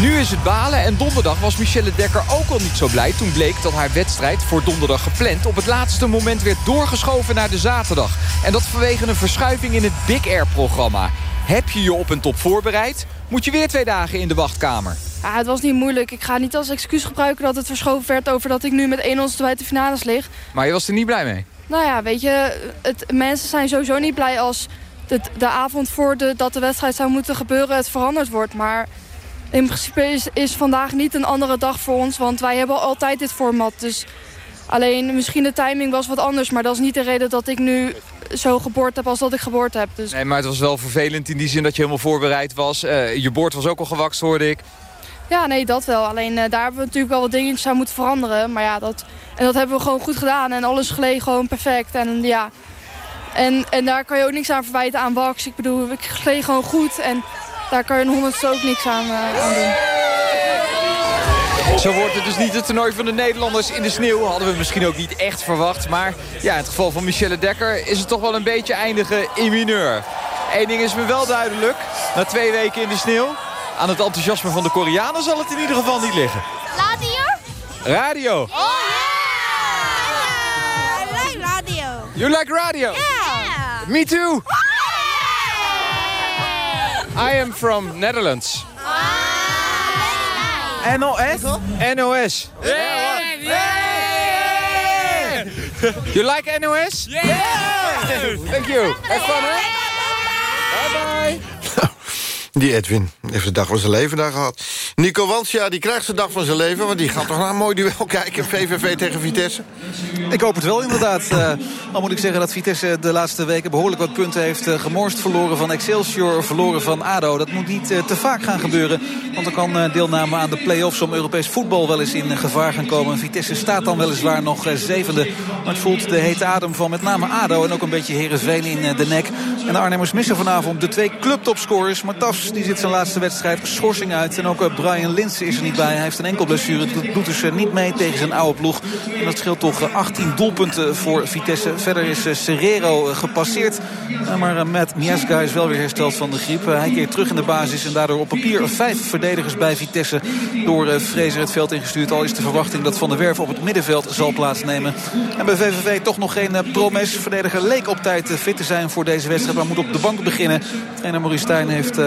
Nu is het balen en donderdag was Michelle Dekker ook al niet zo blij... toen bleek dat haar wedstrijd voor donderdag gepland... op het laatste moment werd doorgeschoven naar de zaterdag. En dat vanwege een verschuiving in het Big Air-programma. Heb je je op een top voorbereid? Moet je weer twee dagen in de wachtkamer? Ja, het was niet moeilijk. Ik ga niet als excuus gebruiken dat het verschoven werd... over dat ik nu met 1-0 bij de finales lig. Maar je was er niet blij mee? Nou ja, weet je, het, mensen zijn sowieso niet blij als de, de avond voor de, dat de wedstrijd zou moeten gebeuren... het veranderd wordt. Maar in principe is, is vandaag niet een andere dag voor ons... want wij hebben altijd dit format. Dus alleen misschien de timing was wat anders... maar dat is niet de reden dat ik nu zo geboord heb als dat ik geboord heb. Dus... Nee, maar het was wel vervelend in die zin dat je helemaal voorbereid was. Uh, je boord was ook al gewakst, hoorde ik. Ja, nee, dat wel. Alleen uh, daar hebben we natuurlijk wel wat dingetjes aan moeten veranderen. Maar ja, dat, en dat hebben we gewoon goed gedaan. En alles gleed gewoon perfect. En ja, en, en daar kan je ook niks aan verwijten aan Wax. Ik bedoel, ik gleed gewoon goed. En daar kan je een honderdste ook niks aan, uh, aan doen. Zo wordt het dus niet het toernooi van de Nederlanders in de sneeuw. Hadden we misschien ook niet echt verwacht. Maar ja, in het geval van Michelle Dekker is het toch wel een beetje eindigen in mineur. Eén ding is me wel duidelijk. Na twee weken in de sneeuw. Aan het enthousiasme van de Koreanen zal het in ieder geval niet liggen. Radio? Radio. Oh yeah! I like radio. You like radio? Yeah. Me too. I am from Netherlands. NOS? NOS. Yeah. yeah. You like NOS? Yeah. Thank you. Have fun, hè? Bye bye. Die Edwin heeft de dag van zijn leven daar gehad. Nico Wansja, die krijgt zijn dag van zijn leven... want die gaat toch naar een mooi duel kijken. VVV tegen Vitesse. Ik hoop het wel inderdaad. Uh, al moet ik zeggen dat Vitesse de laatste weken behoorlijk wat punten heeft uh, gemorst. Verloren van Excelsior, verloren van ADO. Dat moet niet uh, te vaak gaan gebeuren. Want er kan deelname aan de play-offs om Europees voetbal wel eens in gevaar gaan komen. Vitesse staat dan weliswaar nog zevende. Maar het voelt de hete adem van met name ADO en ook een beetje Heerenveen in de nek. En de Arnhemmers missen vanavond de twee clubtopscorers. Die zit zijn laatste wedstrijd schorsing uit. En ook eh, Brian Linsen is er niet bij. Hij heeft een enkel blessure. Dat doet dus eh, niet mee tegen zijn oude ploeg. En dat scheelt toch 18 eh, doelpunten voor Vitesse. Verder is Serrero gepasseerd. Maar Matt Miasga is wel weer hersteld van de griep. Hij keert terug in de basis. En daardoor op papier vijf verdedigers bij Vitesse. Door Fraser het veld ingestuurd. Al is de verwachting dat Van der Werf op het middenveld zal plaatsnemen. En bij VVV toch nog geen promes. Verdediger leek op tijd fit te zijn voor deze wedstrijd. Maar moet op de bank beginnen. Trainer Maurice Stijn heeft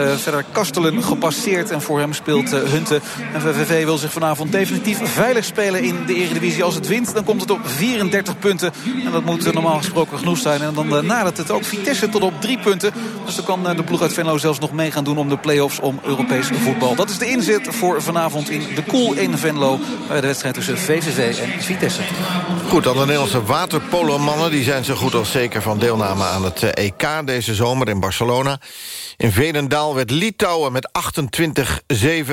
Kastelen gepasseerd. En voor hem speelt uh, Hunte. En VVV wil zich vanavond definitief veilig spelen in de Eredivisie. Als het wint, dan komt het op 34 punten. En dat moet uh, normaal gesproken genoeg zijn. En dan uh, nadert het ook Vitesse tot op 3 punten. Dus dan kan de ploeg uit Venlo zelfs nog mee gaan doen om de play-offs om Europees voetbal. Dat is de inzet voor vanavond in de Koel in Venlo. Bij de wedstrijd tussen VVV en Vitesse. Goed, dan de Nederlandse waterpolomannen. Die zijn zo goed als zeker van deelname aan het EK deze zomer in Barcelona. In Veenendaal werd Litouwen met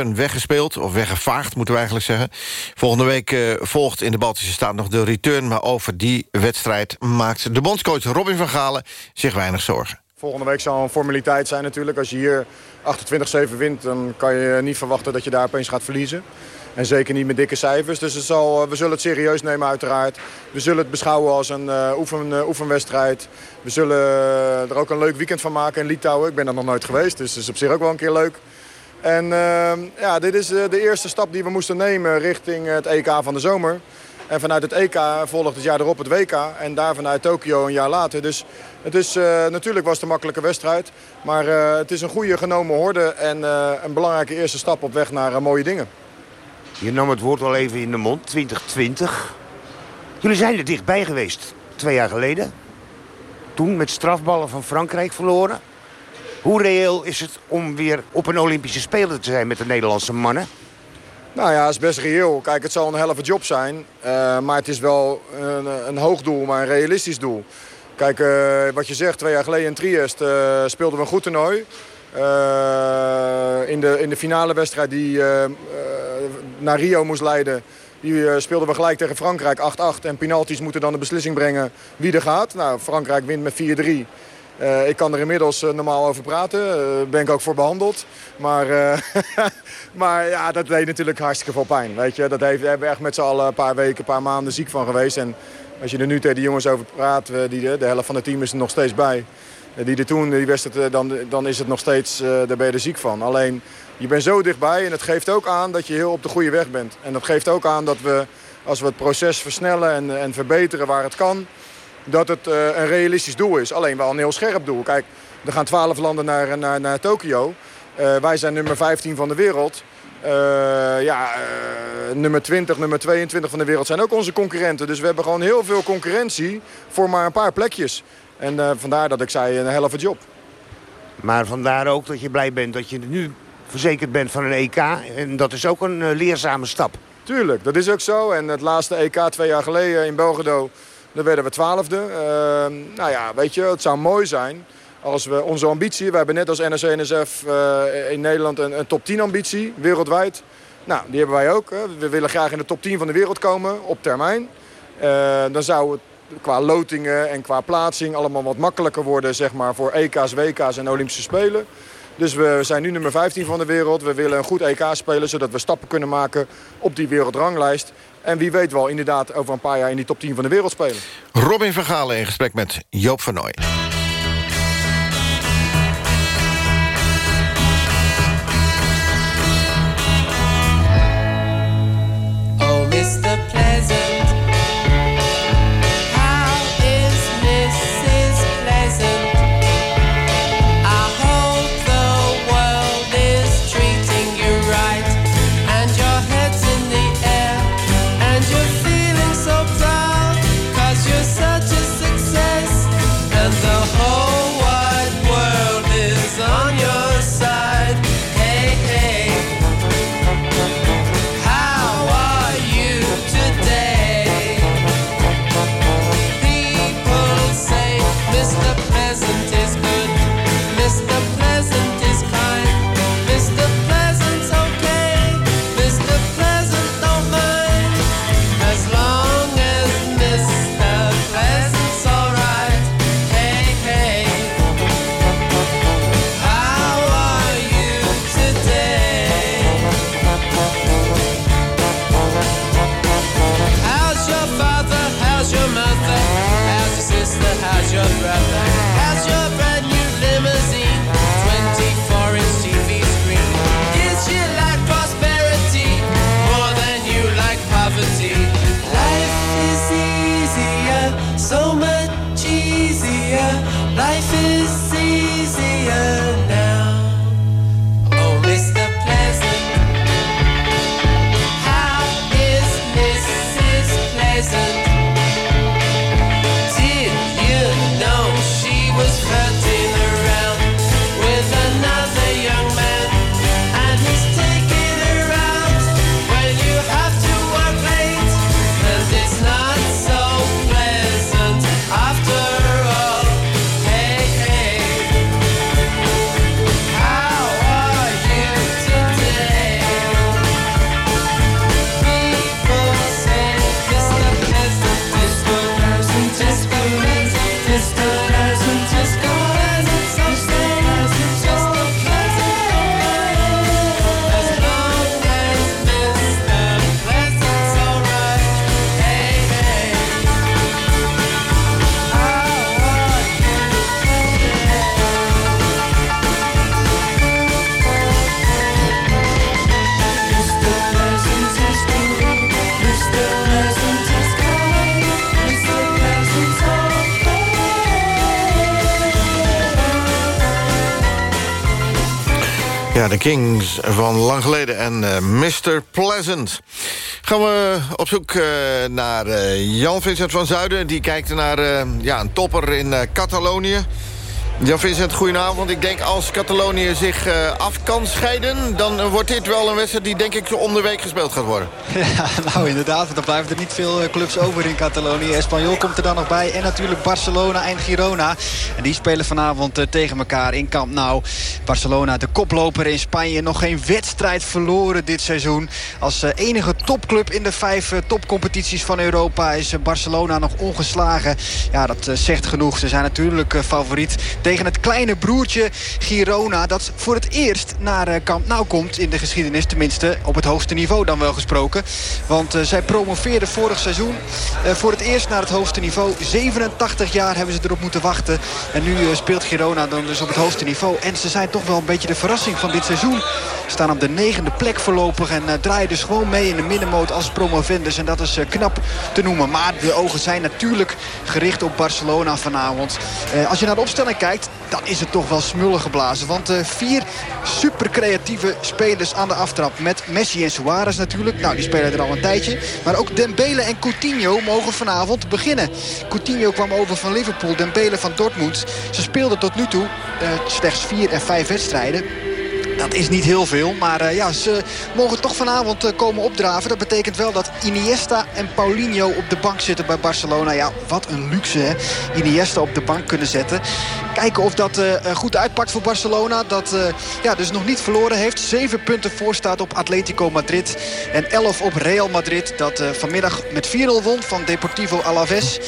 28-7 weggespeeld. Of weggevaagd, moeten we eigenlijk zeggen. Volgende week uh, volgt in de Baltische Staat nog de return... maar over die wedstrijd maakt de bondscoach Robin van Galen zich weinig zorgen. Volgende week zal een formaliteit zijn natuurlijk. Als je hier 28-7 wint, dan kan je niet verwachten dat je daar opeens gaat verliezen. En zeker niet met dikke cijfers. Dus het zal, eh, we zullen het serieus nemen uiteraard. We zullen het beschouwen als een uh, oefen, uh, oefenwedstrijd. We zullen er ook een leuk weekend van maken in Litouwen. Ik ben er nog nooit geweest, dus het is op zich ook wel een keer leuk. En ehm, ja, dit is de eerste stap die we moesten nemen richting het EK van de zomer. En vanuit het EK volgt het jaar erop het WK. En daar vanuit Tokio een jaar later. Dus het is, natuurlijk was het een makkelijke wedstrijd. Maar het is een goede genomen horde. En een belangrijke eerste stap op weg naar mooie dingen. Je nam het woord al even in de mond, 2020. Jullie zijn er dichtbij geweest, twee jaar geleden. Toen met strafballen van Frankrijk verloren. Hoe reëel is het om weer op een Olympische Spelen te zijn met de Nederlandse mannen? Nou ja, het is best reëel. Kijk, het zal een helft job zijn. Uh, maar het is wel een, een, hoog doel, maar een realistisch doel. Kijk, uh, wat je zegt, twee jaar geleden in Triest uh, speelden we een goed toernooi. In, de, in de finale wedstrijd die naar Rio moest leiden... Die speelden we gelijk tegen Frankrijk 8-8. En penalties moeten dan de beslissing brengen wie er gaat. Nou, Frankrijk wint met 4-3. Uh, ik kan er inmiddels normaal over praten. Daar ben ik ook voor behandeld. Maar, maar ja, dat deed natuurlijk hartstikke veel pijn. Weet je? Dat heeft, hebben we echt met z'n allen een paar weken, een paar maanden ziek van geweest. En als je er nu tegen die jongens over praat, die, de helft van het team is er nog steeds bij. Eh, die er toen die wedstrijd, eh, dan, dan is het nog steeds, eh, daar ben je er ziek van. Alleen, je bent zo dichtbij en het geeft ook aan dat je heel op de goede weg bent. En dat geeft ook aan dat we, als we het proces versnellen en, en verbeteren waar het kan... dat het eh, een realistisch doel is. Alleen wel een heel scherp doel. Kijk, er gaan twaalf landen naar, naar, Tokio. Eh, wij zijn nummer 15 van de wereld. Eh, ja, eh, nummer 20, nummer 22 van de wereld zijn ook onze concurrenten. Dus we hebben gewoon heel veel concurrentie voor maar een paar plekjes. En eh, vandaar dat ik zei een helft job. Maar vandaar ook dat je blij bent dat je nu verzekerd bent van een EK. En dat is ook een eh, leerzame stap. Tuurlijk, dat is ook zo. En het laatste EK twee jaar geleden in Belgrado, daar werden we twaalfde. Uh, nou ja, weet je, het zou mooi zijn als we onze ambitie... We hebben net als NRC-NSF uh, in Nederland een, een top 10 ambitie, wereldwijd. Nou, die hebben wij ook. Hè. We willen graag in de top 10 van de wereld komen, op termijn. Uh, dan zou het qua lotingen en qua plaatsing allemaal wat makkelijker worden... Zeg maar, voor EK's, WK's en Olympische Spelen. Dus we zijn nu nummer 15 van de wereld. We willen een goed EK spelen, zodat we stappen kunnen maken op die wereldranglijst. En wie weet wel inderdaad over een paar jaar in die top 10 van de wereld spelen. Robin van Galen in gesprek met Joop van Nooy. De Kings van lang geleden en eh, Mr. Pleasant. Gaan we op zoek eh, naar eh, Jan-Vincent van Zuiden. Die kijkt naar eh, ja, een topper in eh, Catalonië. Jan-Vincent, goedenavond. Ik denk als Catalonië zich eh, af kan scheiden... dan wordt dit wel een wedstrijd die denk ik zo om gespeeld gaat worden. Ja, nou inderdaad, dan blijven er niet veel eh, clubs over in Catalonië. Espanyol komt er dan nog bij. En natuurlijk Barcelona en Girona. En die spelen vanavond eh, tegen elkaar in Camp Nou. Barcelona, de koploper in Spanje. Nog geen wedstrijd verloren dit seizoen. Als enige topclub in de vijf topcompetities van Europa... is Barcelona nog ongeslagen. Ja, dat zegt genoeg. Ze zijn natuurlijk favoriet Tegen het kleine broertje Girona dat voor het eerst naar eh, Camp Nou komt in de geschiedenis. Tenminste op het hoogste niveau dan wel gesproken. Want uh, zij promoveerden vorig seizoen uh, voor het eerst naar het hoogste niveau. 87 jaar hebben ze erop moeten wachten. En nu speelt Girona dan dus op het hoogste niveau. En ze zijn toch wel een beetje de verrassing van dit seizoen. Staan op de negende plek voorlopig. En draaien dus gewoon mee in de middenmoot als promovendus. En dat is knap te noemen. Maar de ogen zijn natuurlijk gericht op Barcelona vanavond. als je naar de opstelling kijkt, dan is het toch wel smullen geblazen. Want vier super creatieve spelers aan de aftrap. Met Messi en Suarez natuurlijk. Nou, die spelen er al een tijdje. Maar ook Dembele en Coutinho mogen vanavond beginnen. Coutinho kwam over van Liverpool. Dembele van Dortmund. Ze speelden tot nu toe uh, slechts vier en vijf wedstrijden. Dat is niet heel veel, maar uh, ja, ze mogen toch vanavond uh, komen opdraven. Dat betekent wel dat Iniesta en Paulinho op de bank zitten bij Barcelona. Ja, wat een luxe hè. Iniesta op de bank kunnen zetten. Kijken of dat uh, goed uitpakt voor Barcelona. Dat ja, dus nog niet verloren heeft. Zeven punten voor staat op Atletico Madrid. En elf op Real Madrid. Dat vanmiddag met 4-0 won van Deportivo Alaves.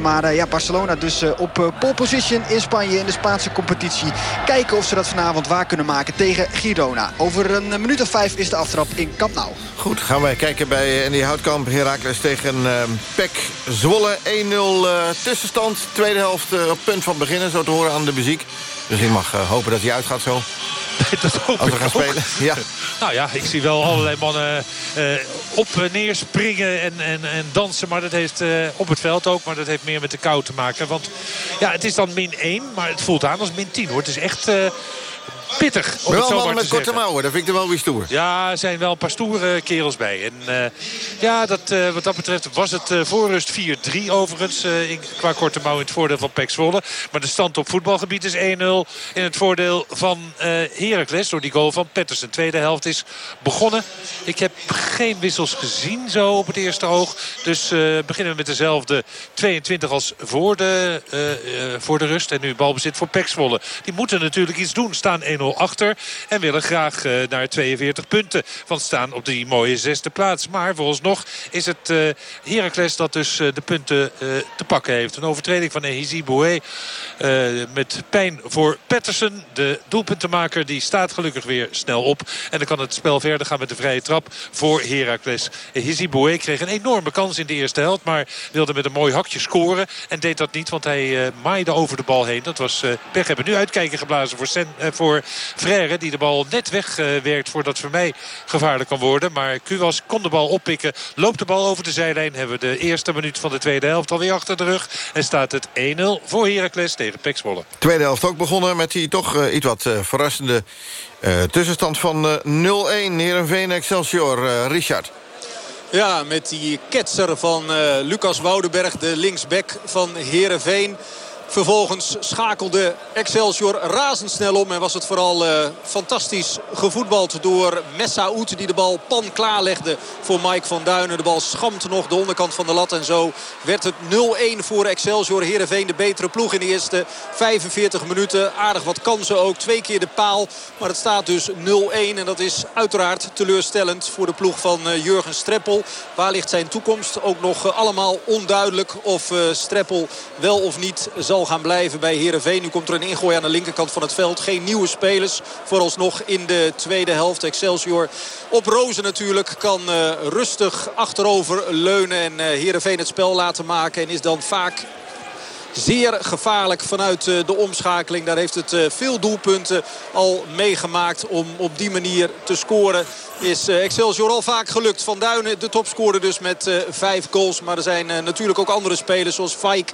maar ja, Barcelona dus op pole position in Spanje in de Spaanse competitie. Kijken of ze dat vanavond waar kunnen maken tegen Girona. Over een minuut of vijf is de aftrap in Camp Nou. Goed, gaan wij kijken bij Andy Houtkamp. Heracles tegen uh, Pek Zwolle. 1-0 uh, tussenstand. Tweede helft uh, op punt van beginnen, zo te horen aan de muziek. Dus ik mag uh, hopen dat hij uitgaat zo. dat hoop Als we ik gaan ook. spelen. Ja. Nou ja, ik zie wel allerlei mannen uh, op en neer springen en, en, en dansen. Maar dat heeft uh, op het veld ook. Maar dat heeft meer met de kou te maken. Want ja, het is dan min 1. Maar het voelt aan als min 10 hoor. Het is echt... Uh, pittig. Wel mannen met te korte mouwen, dat vind ik er wel weer stoer. Ja, er zijn wel een paar stoere kerels bij. En uh, ja, dat, uh, wat dat betreft was het uh, voorrust 4-3 overigens. In, qua korte mouw in het voordeel van Pek Zwolle. Maar de stand op voetbalgebied is 1-0 in het voordeel van Heracles. Door die goal van Pettersen. Tweede helft is begonnen. Ik heb geen wissels gezien zo op het eerste oog. Dus beginnen we met dezelfde 22 als voor de, voor de rust. En nu balbezit voor Pek Zwolle. Die moeten natuurlijk iets doen. Staan 1-0 achter. En willen graag uh, naar 42 punten. Want staan op die mooie zesde plaats. Maar vooralsnog is het uh, Heracles dat dus uh, de punten te pakken heeft. Een overtreding van Ehizi Boué. met pijn voor Patterson. De doelpuntenmaker die staat gelukkig weer snel op. En dan kan het spel verder gaan met de vrije trap voor Heracles. Ehizi Boué kreeg een enorme kans in de eerste helft. Maar wilde met een mooi hakje scoren. En deed dat niet want hij maaide over de bal heen. Dat was pech. Hebben nu uitkijken geblazen voor, Sen, voor Frère. Die de bal net wegwerkt voordat voor mij gevaarlijk kan worden. Maar Kuwas kon de bal oppikken. Loopt de bal over de zijlijn. Hebben we de eerste minuut van de tweede helft alweer achter de rug. En staat het 1-0 voor Heracles tegen Pek Zwolle. Tweede helft ook begonnen met die toch uh, iets wat uh, verrassende uh, tussenstand van 0-1. Heerenveen Excelsior. Richard. Ja, met die ketser van Lucas Woudenberg, de linksback van Heerenveen. Vervolgens schakelde Excelsior razendsnel om. En was het vooral uh, fantastisch gevoetbald door Messaoud. Die de bal pan klaarlegde voor Mike van Duinen. De bal schampte nog de onderkant van de lat. En zo werd het 0-1 voor Excelsior. Heerenveen de betere ploeg in de eerste 45 minuten. Aardig wat kansen ook. Twee keer de paal. Maar het staat dus 0-1. En dat is uiteraard teleurstellend voor de ploeg van uh, Jurgen Streppel. Waar ligt zijn toekomst? Ook nog uh, allemaal onduidelijk of Streppel wel of niet zal gaan blijven bij Heerenveen. Nu komt er een ingooi aan de linkerkant van het veld. Geen nieuwe spelers vooralsnog in de tweede helft. Excelsior op rozen natuurlijk kan uh, rustig achterover leunen. En uh, Heerenveen het spel laten maken. En is dan vaak zeer gevaarlijk vanuit uh, de omschakeling. Daar heeft het veel doelpunten al meegemaakt om op die manier te scoren. Is Excelsior al vaak gelukt. Van Duinen de topscorer dus met vijf goals. Maar er zijn natuurlijk ook andere spelers zoals Fijk.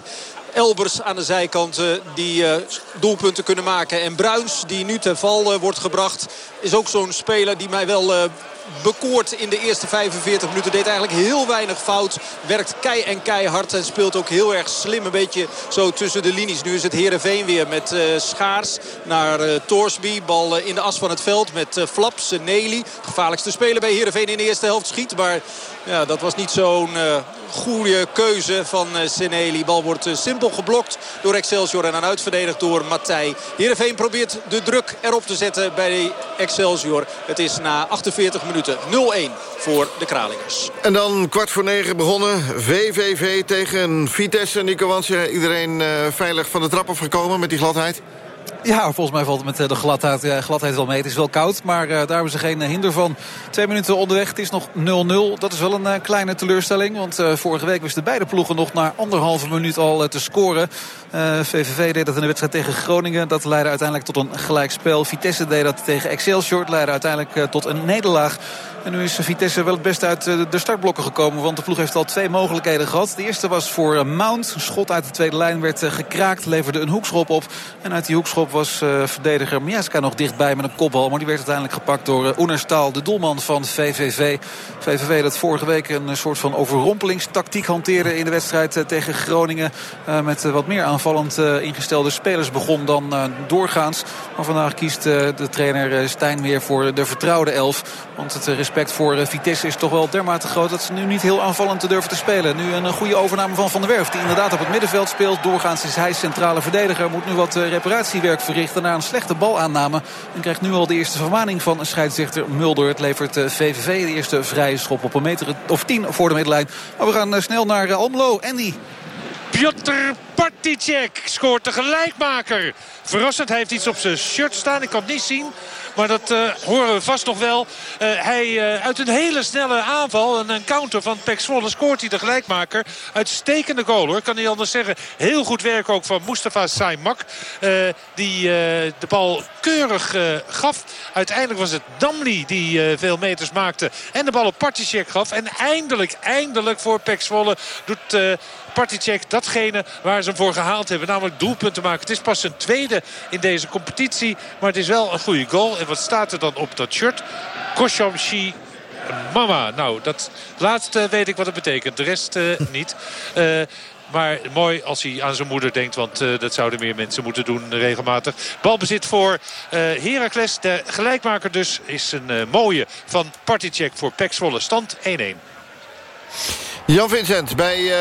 Elbers aan de zijkant uh, die uh, doelpunten kunnen maken. En Bruins die nu ten val uh, wordt gebracht is ook zo'n speler die mij wel bekoort in de eerste 45 minuten. Deed eigenlijk heel weinig fout. Werkt kei en keihard en speelt ook heel erg slim. Een beetje zo tussen de linies. Nu is het Heerenveen weer met Schaars naar uh, Torsby. Bal in de as van het veld met Flaps, Nelly. Gevaarlijkste speler bij Heerenveen in de eerste helft schiet. Maar ja, dat was niet zo'n goede keuze van uh, Seneli. Bal wordt uh, simpel geblokt door Excelsior en dan uitverdedigd door Matthij. Heerenveen probeert de druk erop te zetten bij Excelsior. Het is na 48 minuten 0-1 voor de Kralingers. En dan kwart voor negen begonnen. VVV tegen Vitesse. Nico Wansje, iedereen uh, veilig van de trap afgekomen met die gladheid? Ja, volgens mij valt het met eh, de gladheid, uh, gladheid wel mee. Het is wel koud, maar uh, daar hebben ze geen hinder van. Twee minuten onderweg, het is nog 0-0. Dat is wel een kleine teleurstelling. Want vorige week wisten beide ploegen nog na anderhalve minuut al te scoren. VVV deed dat in de wedstrijd tegen Groningen. Dat leidde uiteindelijk tot een gelijkspel. Vitesse deed dat tegen Excelsior. Dat leidde uiteindelijk tot een nederlaag. En nu is Vitesse wel het beste uit de startblokken gekomen. Want de ploeg heeft al twee mogelijkheden gehad. De eerste was voor Mount. Een schot uit de tweede lijn werd gekraakt. Leverde een hoekschop op. En uit die hoekschop was uh, verdediger Miaska nog dichtbij met een kopbal. Maar die werd uiteindelijk gepakt door uh, Oenerstaal, de doelman van VVV. VVV dat vorige week een soort van overrompelingstactiek hanteerde in de wedstrijd tegen Groningen. met wat meer aanvallend ingestelde spelers begon dan doorgaans. Maar vandaag kiest de trainer Stijn weer voor de vertrouwde elf. Want het respect voor Vitesse is toch wel dermate groot dat ze nu niet heel aanvallend te durven te spelen. Nu een goede overname van Van der Werf die inderdaad op het middenveld speelt. Doorgaans is hij centrale verdediger. Moet nu wat reparatiewerk verrichten na een slechte balaanname. En krijgt nu al de eerste vermaning van scheidsrechter Mulder. Het levert VVV de eerste vrije schop op een meter of tien voor de middenlijn. Maar we gaan snel naar Almelo. Andy. Piotr Particek scoort de gelijkmaker. Verrassend, hij heeft iets op zijn shirt staan. Ik kan het niet zien. Maar dat uh, horen we vast nog wel. Uh, hij uh, uit een hele snelle aanval, een, een counter van Pek Zwolle, scoort hij de gelijkmaker. Uitstekende goal hoor, kan niet anders zeggen. Heel goed werk ook van Mustafa Saimak. die de bal keurig gaf. Uiteindelijk was het Damli die veel meters maakte. En de bal op Particek gaf. En eindelijk, eindelijk voor Pek Zwolle doet... Particek datgene waar ze hem voor gehaald hebben. Namelijk doelpunten maken. Het is pas zijn tweede in deze competitie. Maar het is wel een goede goal. En wat staat er dan op dat shirt? Koshamshi Mama. Nou, dat laatste weet ik wat het betekent. De rest uh, niet. Uh, maar mooi als hij aan zijn moeder denkt. Want uh, dat zouden meer mensen moeten doen regelmatig. Balbezit voor Heracles. De gelijkmaker dus is een mooie van Partycheck voor Pek. Stand 1-1. Jan Vincent bij uh,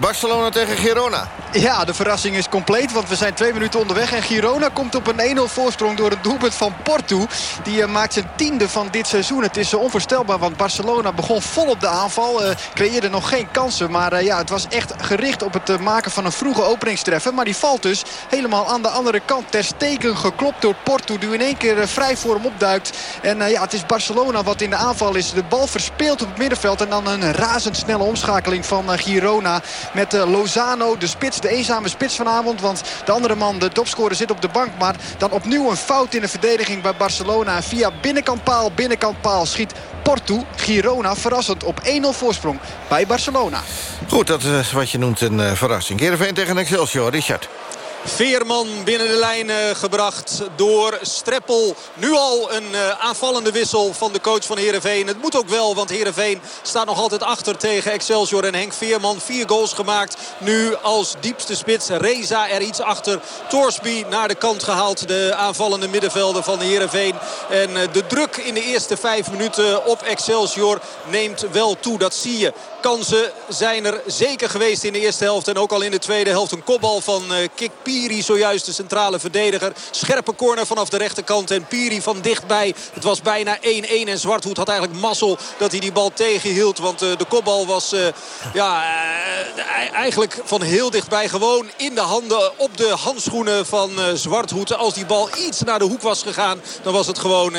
Barcelona tegen Girona. Ja, de verrassing is compleet. Want we zijn twee minuten onderweg. En Girona komt op een 1-0 voorsprong door het doelpunt van Porto. Die uh, maakt zijn tiende van dit seizoen. Het is uh, onvoorstelbaar. Want Barcelona begon vol op de aanval. creëerde nog geen kansen. Maar ja, het was echt gericht op het maken van een vroege openingstreffer. Maar die valt dus helemaal aan de andere kant. Ter steken geklopt door Porto. Die in één keer vrij voor hem opduikt. En ja, het is Barcelona wat in de aanval is. De bal verspeelt op het middenveld. En dan een razendsnelle omschakeling omschakeling van Girona. Met Lozano, de spits, de eenzame spits vanavond. Want de andere man, de topscorer, zit op de bank. Maar dan opnieuw een fout in de verdediging bij Barcelona. Via binnenkant paal, binnenkant paal schiet Porto, Girona verrassend op 1-0 voorsprong bij Barcelona. Goed, dat is wat je noemt een verrassing. Heerenveen tegen Excelsior, Richard. Veerman binnen de lijn gebracht door Streppel. Nu al een uh, aanvallende wissel van de coach van Heerenveen. Het moet ook wel, want Heerenveen staat nog altijd achter tegen Excelsior. En Henk Veerman, vier goals gemaakt. Nu als diepste spits. Reza er iets achter. Torsby naar de kant gehaald. De aanvallende middenvelder van Heerenveen. En uh, de druk in de eerste vijf minuten op Excelsior neemt wel toe. Dat zie je. Kansen zijn er zeker geweest in de eerste helft. En ook al in de tweede helft een kopbal van Kik Piri zojuist de centrale verdediger. Scherpe corner vanaf de rechterkant. En Piri van dichtbij. Het was bijna 1-1. En Zwarthoed had eigenlijk mazzel dat hij die bal tegenhield. Want uh, de kopbal was uh, ja, uh, eigenlijk van heel dichtbij. Gewoon in de handen op de handschoenen van Zwarthoed. Als die bal iets naar de hoek was gegaan. Dan was het gewoon 1-1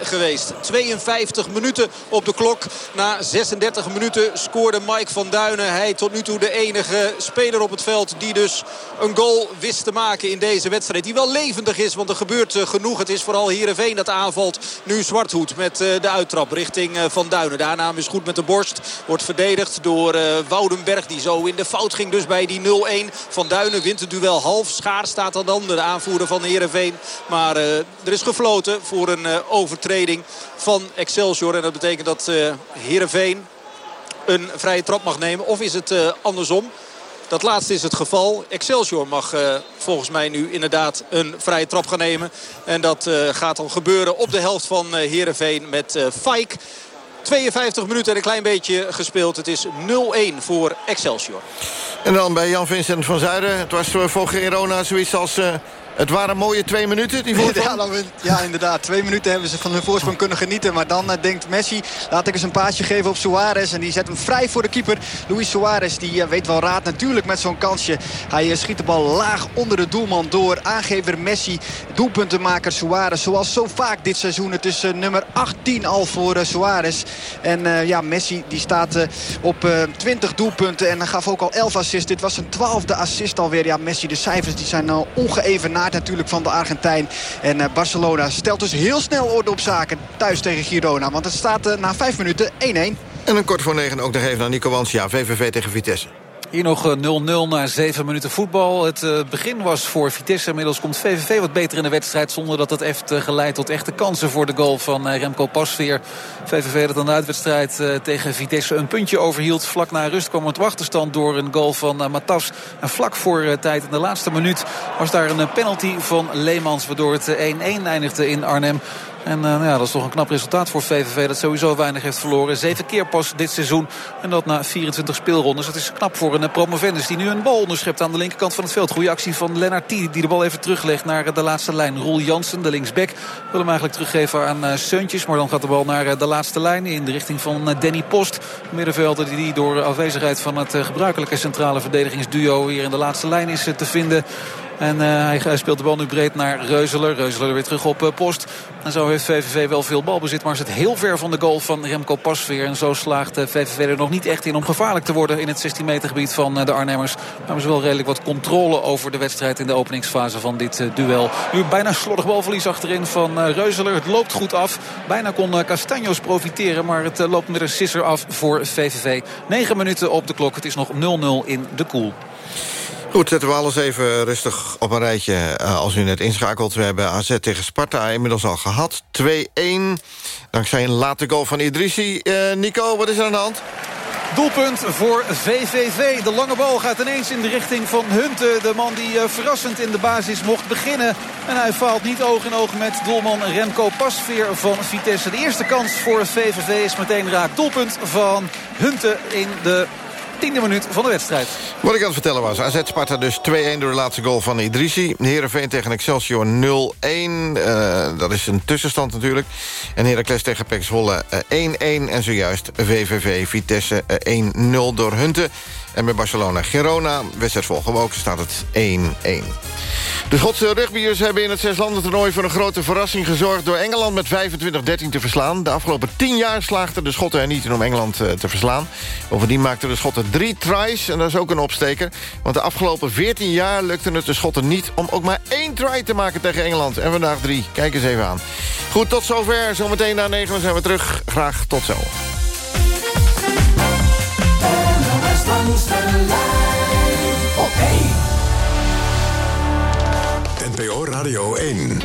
geweest. 52 minuten op de klok. Na 36 minuten scoorde Mike van Duinen. Hij tot nu toe de enige speler op het veld die dus een goal wist te maken in deze wedstrijd. Die wel levendig is, want er gebeurt genoeg. Het is vooral Heerenveen dat aanvalt. Nu Zwarthoed met de uittrap richting Van Duinen. De aanname is goed met de borst. Wordt verdedigd door Woudenberg. Die zo in de fout ging dus bij die 0-1. Van Duinen wint het duel half. Schaar staat er dan, de aanvoerder van Heerenveen. Maar er is gefloten voor een overtreding van Excelsior. En dat betekent dat Heerenveen een vrije trap mag nemen. Of is het andersom? Dat laatste is het geval. Excelsior mag uh, volgens mij nu inderdaad een vrije trap gaan nemen. En dat uh, gaat dan gebeuren op de helft van uh, Heerenveen met uh, Fike. 52 minuten en een klein beetje gespeeld. Het is 0-1 voor Excelsior. En dan bij Jan-Vincent van Zuiden. Het was voor Gerona zoiets als... Het waren mooie twee minuten, die voorsprong. Ja, inderdaad. Twee minuten hebben ze van hun voorsprong kunnen genieten. Maar dan uh, denkt Messi, laat ik eens een paasje geven op Suarez. En die zet hem vrij voor de keeper. Luis Suarez, die uh, weet wel raad natuurlijk met zo'n kansje. Hij schiet de bal laag onder de doelman door. Aangever Messi, doelpuntenmaker Suarez. Zoals zo vaak dit seizoen. Het is nummer 18 al voor Suarez. En ja, Messi die staat op 20 doelpunten. En gaf ook al 11 assists. Dit was zijn twaalfde assist alweer. Ja, Messi, de cijfers die zijn ongeëvenaard natuurlijk van de Argentijn. En Barcelona stelt dus heel snel orde op zaken thuis tegen Girona. Want het staat na vijf minuten 1-1. En een kort voor negen ook nog even naar Nico Wans. Ja, VVV tegen Vitesse. Hier nog 0-0 na 7 minuten voetbal. Het uh, begin was voor Vitesse. Inmiddels komt VVV wat beter in de wedstrijd... zonder dat het heeft uh, geleid tot echte kansen voor de goal van Remco Pasveer. VVV dat aan de uitwedstrijd tegen Vitesse een puntje overhield. Vlak na rust kwam het wachterstand door een goal van Matas. En vlak voor tijd in de laatste minuut was daar een penalty van Leemans... waardoor het 1-1 eindigde in Arnhem. En uh, nou ja, dat is toch een knap resultaat voor VVV. Dat sowieso weinig heeft verloren. Zeven keer pas dit seizoen. En dat na 24 speelrondes. Dat is knap voor een uh, promovendus die nu een bal onderschept aan de linkerkant van het veld. Goede actie van Lennart. Die de bal even teruglegt naar de laatste lijn. Roel Jansen, de linksback. Wil hem eigenlijk teruggeven aan Seuntjes. Maar dan gaat de bal naar de laatste lijn. In de richting van Danny Post. Middenvelder die door afwezigheid van het gebruikelijke centrale verdedigingsduo hier in de laatste lijn is te vinden. En uh, hij speelt de bal nu breed naar Reuzeler. Reuzeler weer terug op uh, post. En zo heeft VVV wel veel balbezit. Maar zit heel ver van de goal van Remco Pasveer. En zo slaagt VVV er nog niet echt in om gevaarlijk te worden... in het 16 meter gebied van de Arnhemmers. Maar hebben ze wel redelijk wat controle over de wedstrijd... in de openingsfase van dit duel. Nu bijna slordig balverlies achterin van Reuzeler. Het loopt goed af. Bijna kon Castanjos profiteren. Maar het loopt met een sisser af voor VVV. 9 minuten op de klok. Het is nog 0-0 in de koel. Goed, zetten we alles even rustig op een rijtje uh, als u net inschakelt. We hebben AZ tegen Sparta inmiddels al gehad. 2-1. Dankzij een late goal van Idrissi. Uh, Nico, wat is er aan de hand? Doelpunt voor VVV. De lange bal gaat ineens in de richting van Hunte. De man die uh, verrassend in de basis mocht beginnen. En hij faalt niet oog in oog met doelman Remco Pasveer van Vitesse. De eerste kans voor VVV is meteen raak. Doelpunt van Hunte in de tiende minuut van de wedstrijd. Wat ik aan het vertellen was, AZ Sparta dus 2-1 door de laatste goal van Idrissi. Heerenveen tegen Excelsior 0-1. Uh, dat is een tussenstand natuurlijk. En Heracles tegen Pek Zwolle 1-1. en zojuist VVV Vitesse 1-0 door Hunten. En bij Barcelona Girona, wedstrijd volgen we ook, staat het 1-1. De Schotse rugbyers hebben in het zeslandentoernooi... voor een grote verrassing gezorgd door Engeland met 25-13 te verslaan. De afgelopen 10 jaar slaagden de Schotten er niet in om Engeland uh, te verslaan. Bovendien maakten de Schotten drie tries, en dat is ook een opsteker. Want de afgelopen 14 jaar lukte het de Schotten niet... om ook maar één try te maken tegen Engeland. En vandaag drie. Kijk eens even aan. Goed, tot zover. Zometeen na 9 zijn we terug. Graag tot zo. langs de lijn op 1. NPO Radio 1.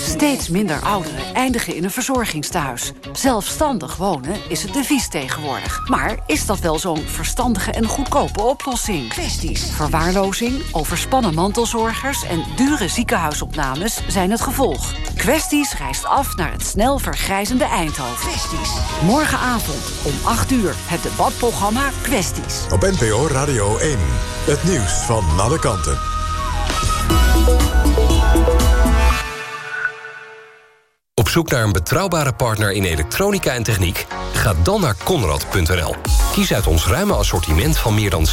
Steeds minder ouderen eindigen in een verzorgingstehuis. Zelfstandig wonen is het devies tegenwoordig. Maar is dat wel zo'n verstandige en goedkope oplossing? Kwesties. Verwaarlozing, overspannen mantelzorgers en dure ziekenhuisopnames zijn het gevolg. Kwesties reist af naar het snel vergrijzende Eindhoven. Kwesties. Morgenavond om 8 uur het debatprogramma Kwesties. Op NPO Radio 1. Het nieuws van alle kanten. Op zoek naar een betrouwbare partner in elektronica en techniek? Ga dan naar Conrad.nl. Kies uit ons ruime assortiment van meer dan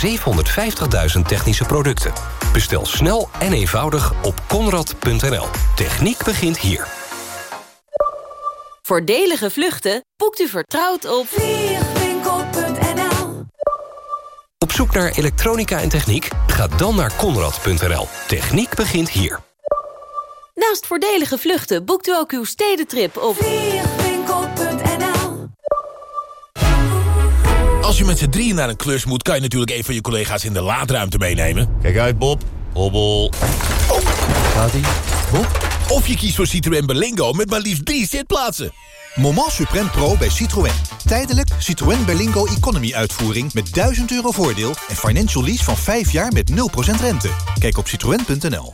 750.000 technische producten. Bestel snel en eenvoudig op Conrad.nl. Techniek begint hier. Voordelige vluchten boekt u vertrouwd op vliegwinkel.nl. Op zoek naar elektronica en techniek? Ga dan naar Conrad.nl. Techniek begint hier. Naast voordelige vluchten boekt u ook uw stedentrip op vliegwinkel.nl. Als je met z'n drieën naar een klus moet... kan je natuurlijk een van je collega's in de laadruimte meenemen. Kijk uit, Bob. Hobbel. Oh. Gaat-ie? Bob? Of je kiest voor Citroën Berlingo met maar liefst drie zitplaatsen. Moment Supreme Pro bij Citroën. Tijdelijk Citroën Berlingo Economy uitvoering met 1000 euro voordeel... en financial lease van 5 jaar met 0% rente. Kijk op citroën.nl.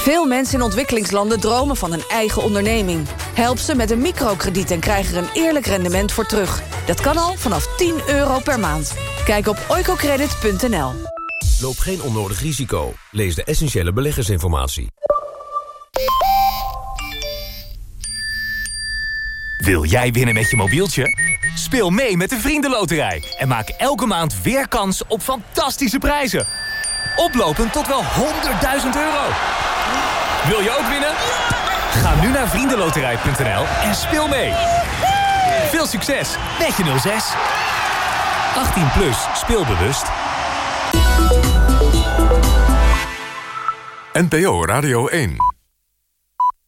Veel mensen in ontwikkelingslanden dromen van een eigen onderneming. Help ze met een microkrediet en krijg er een eerlijk rendement voor terug. Dat kan al vanaf 10 euro per maand. Kijk op oicocredit.nl. Loop geen onnodig risico. Lees de essentiële beleggersinformatie. Wil jij winnen met je mobieltje? Speel mee met de Vriendenloterij en maak elke maand weer kans op fantastische prijzen. Oplopend tot wel 100.000 euro. Wil je ook winnen? Ga nu naar vriendenloterij.nl en speel mee. Veel succes met je 06. 18 plus, speelbewust. NPO Radio 1.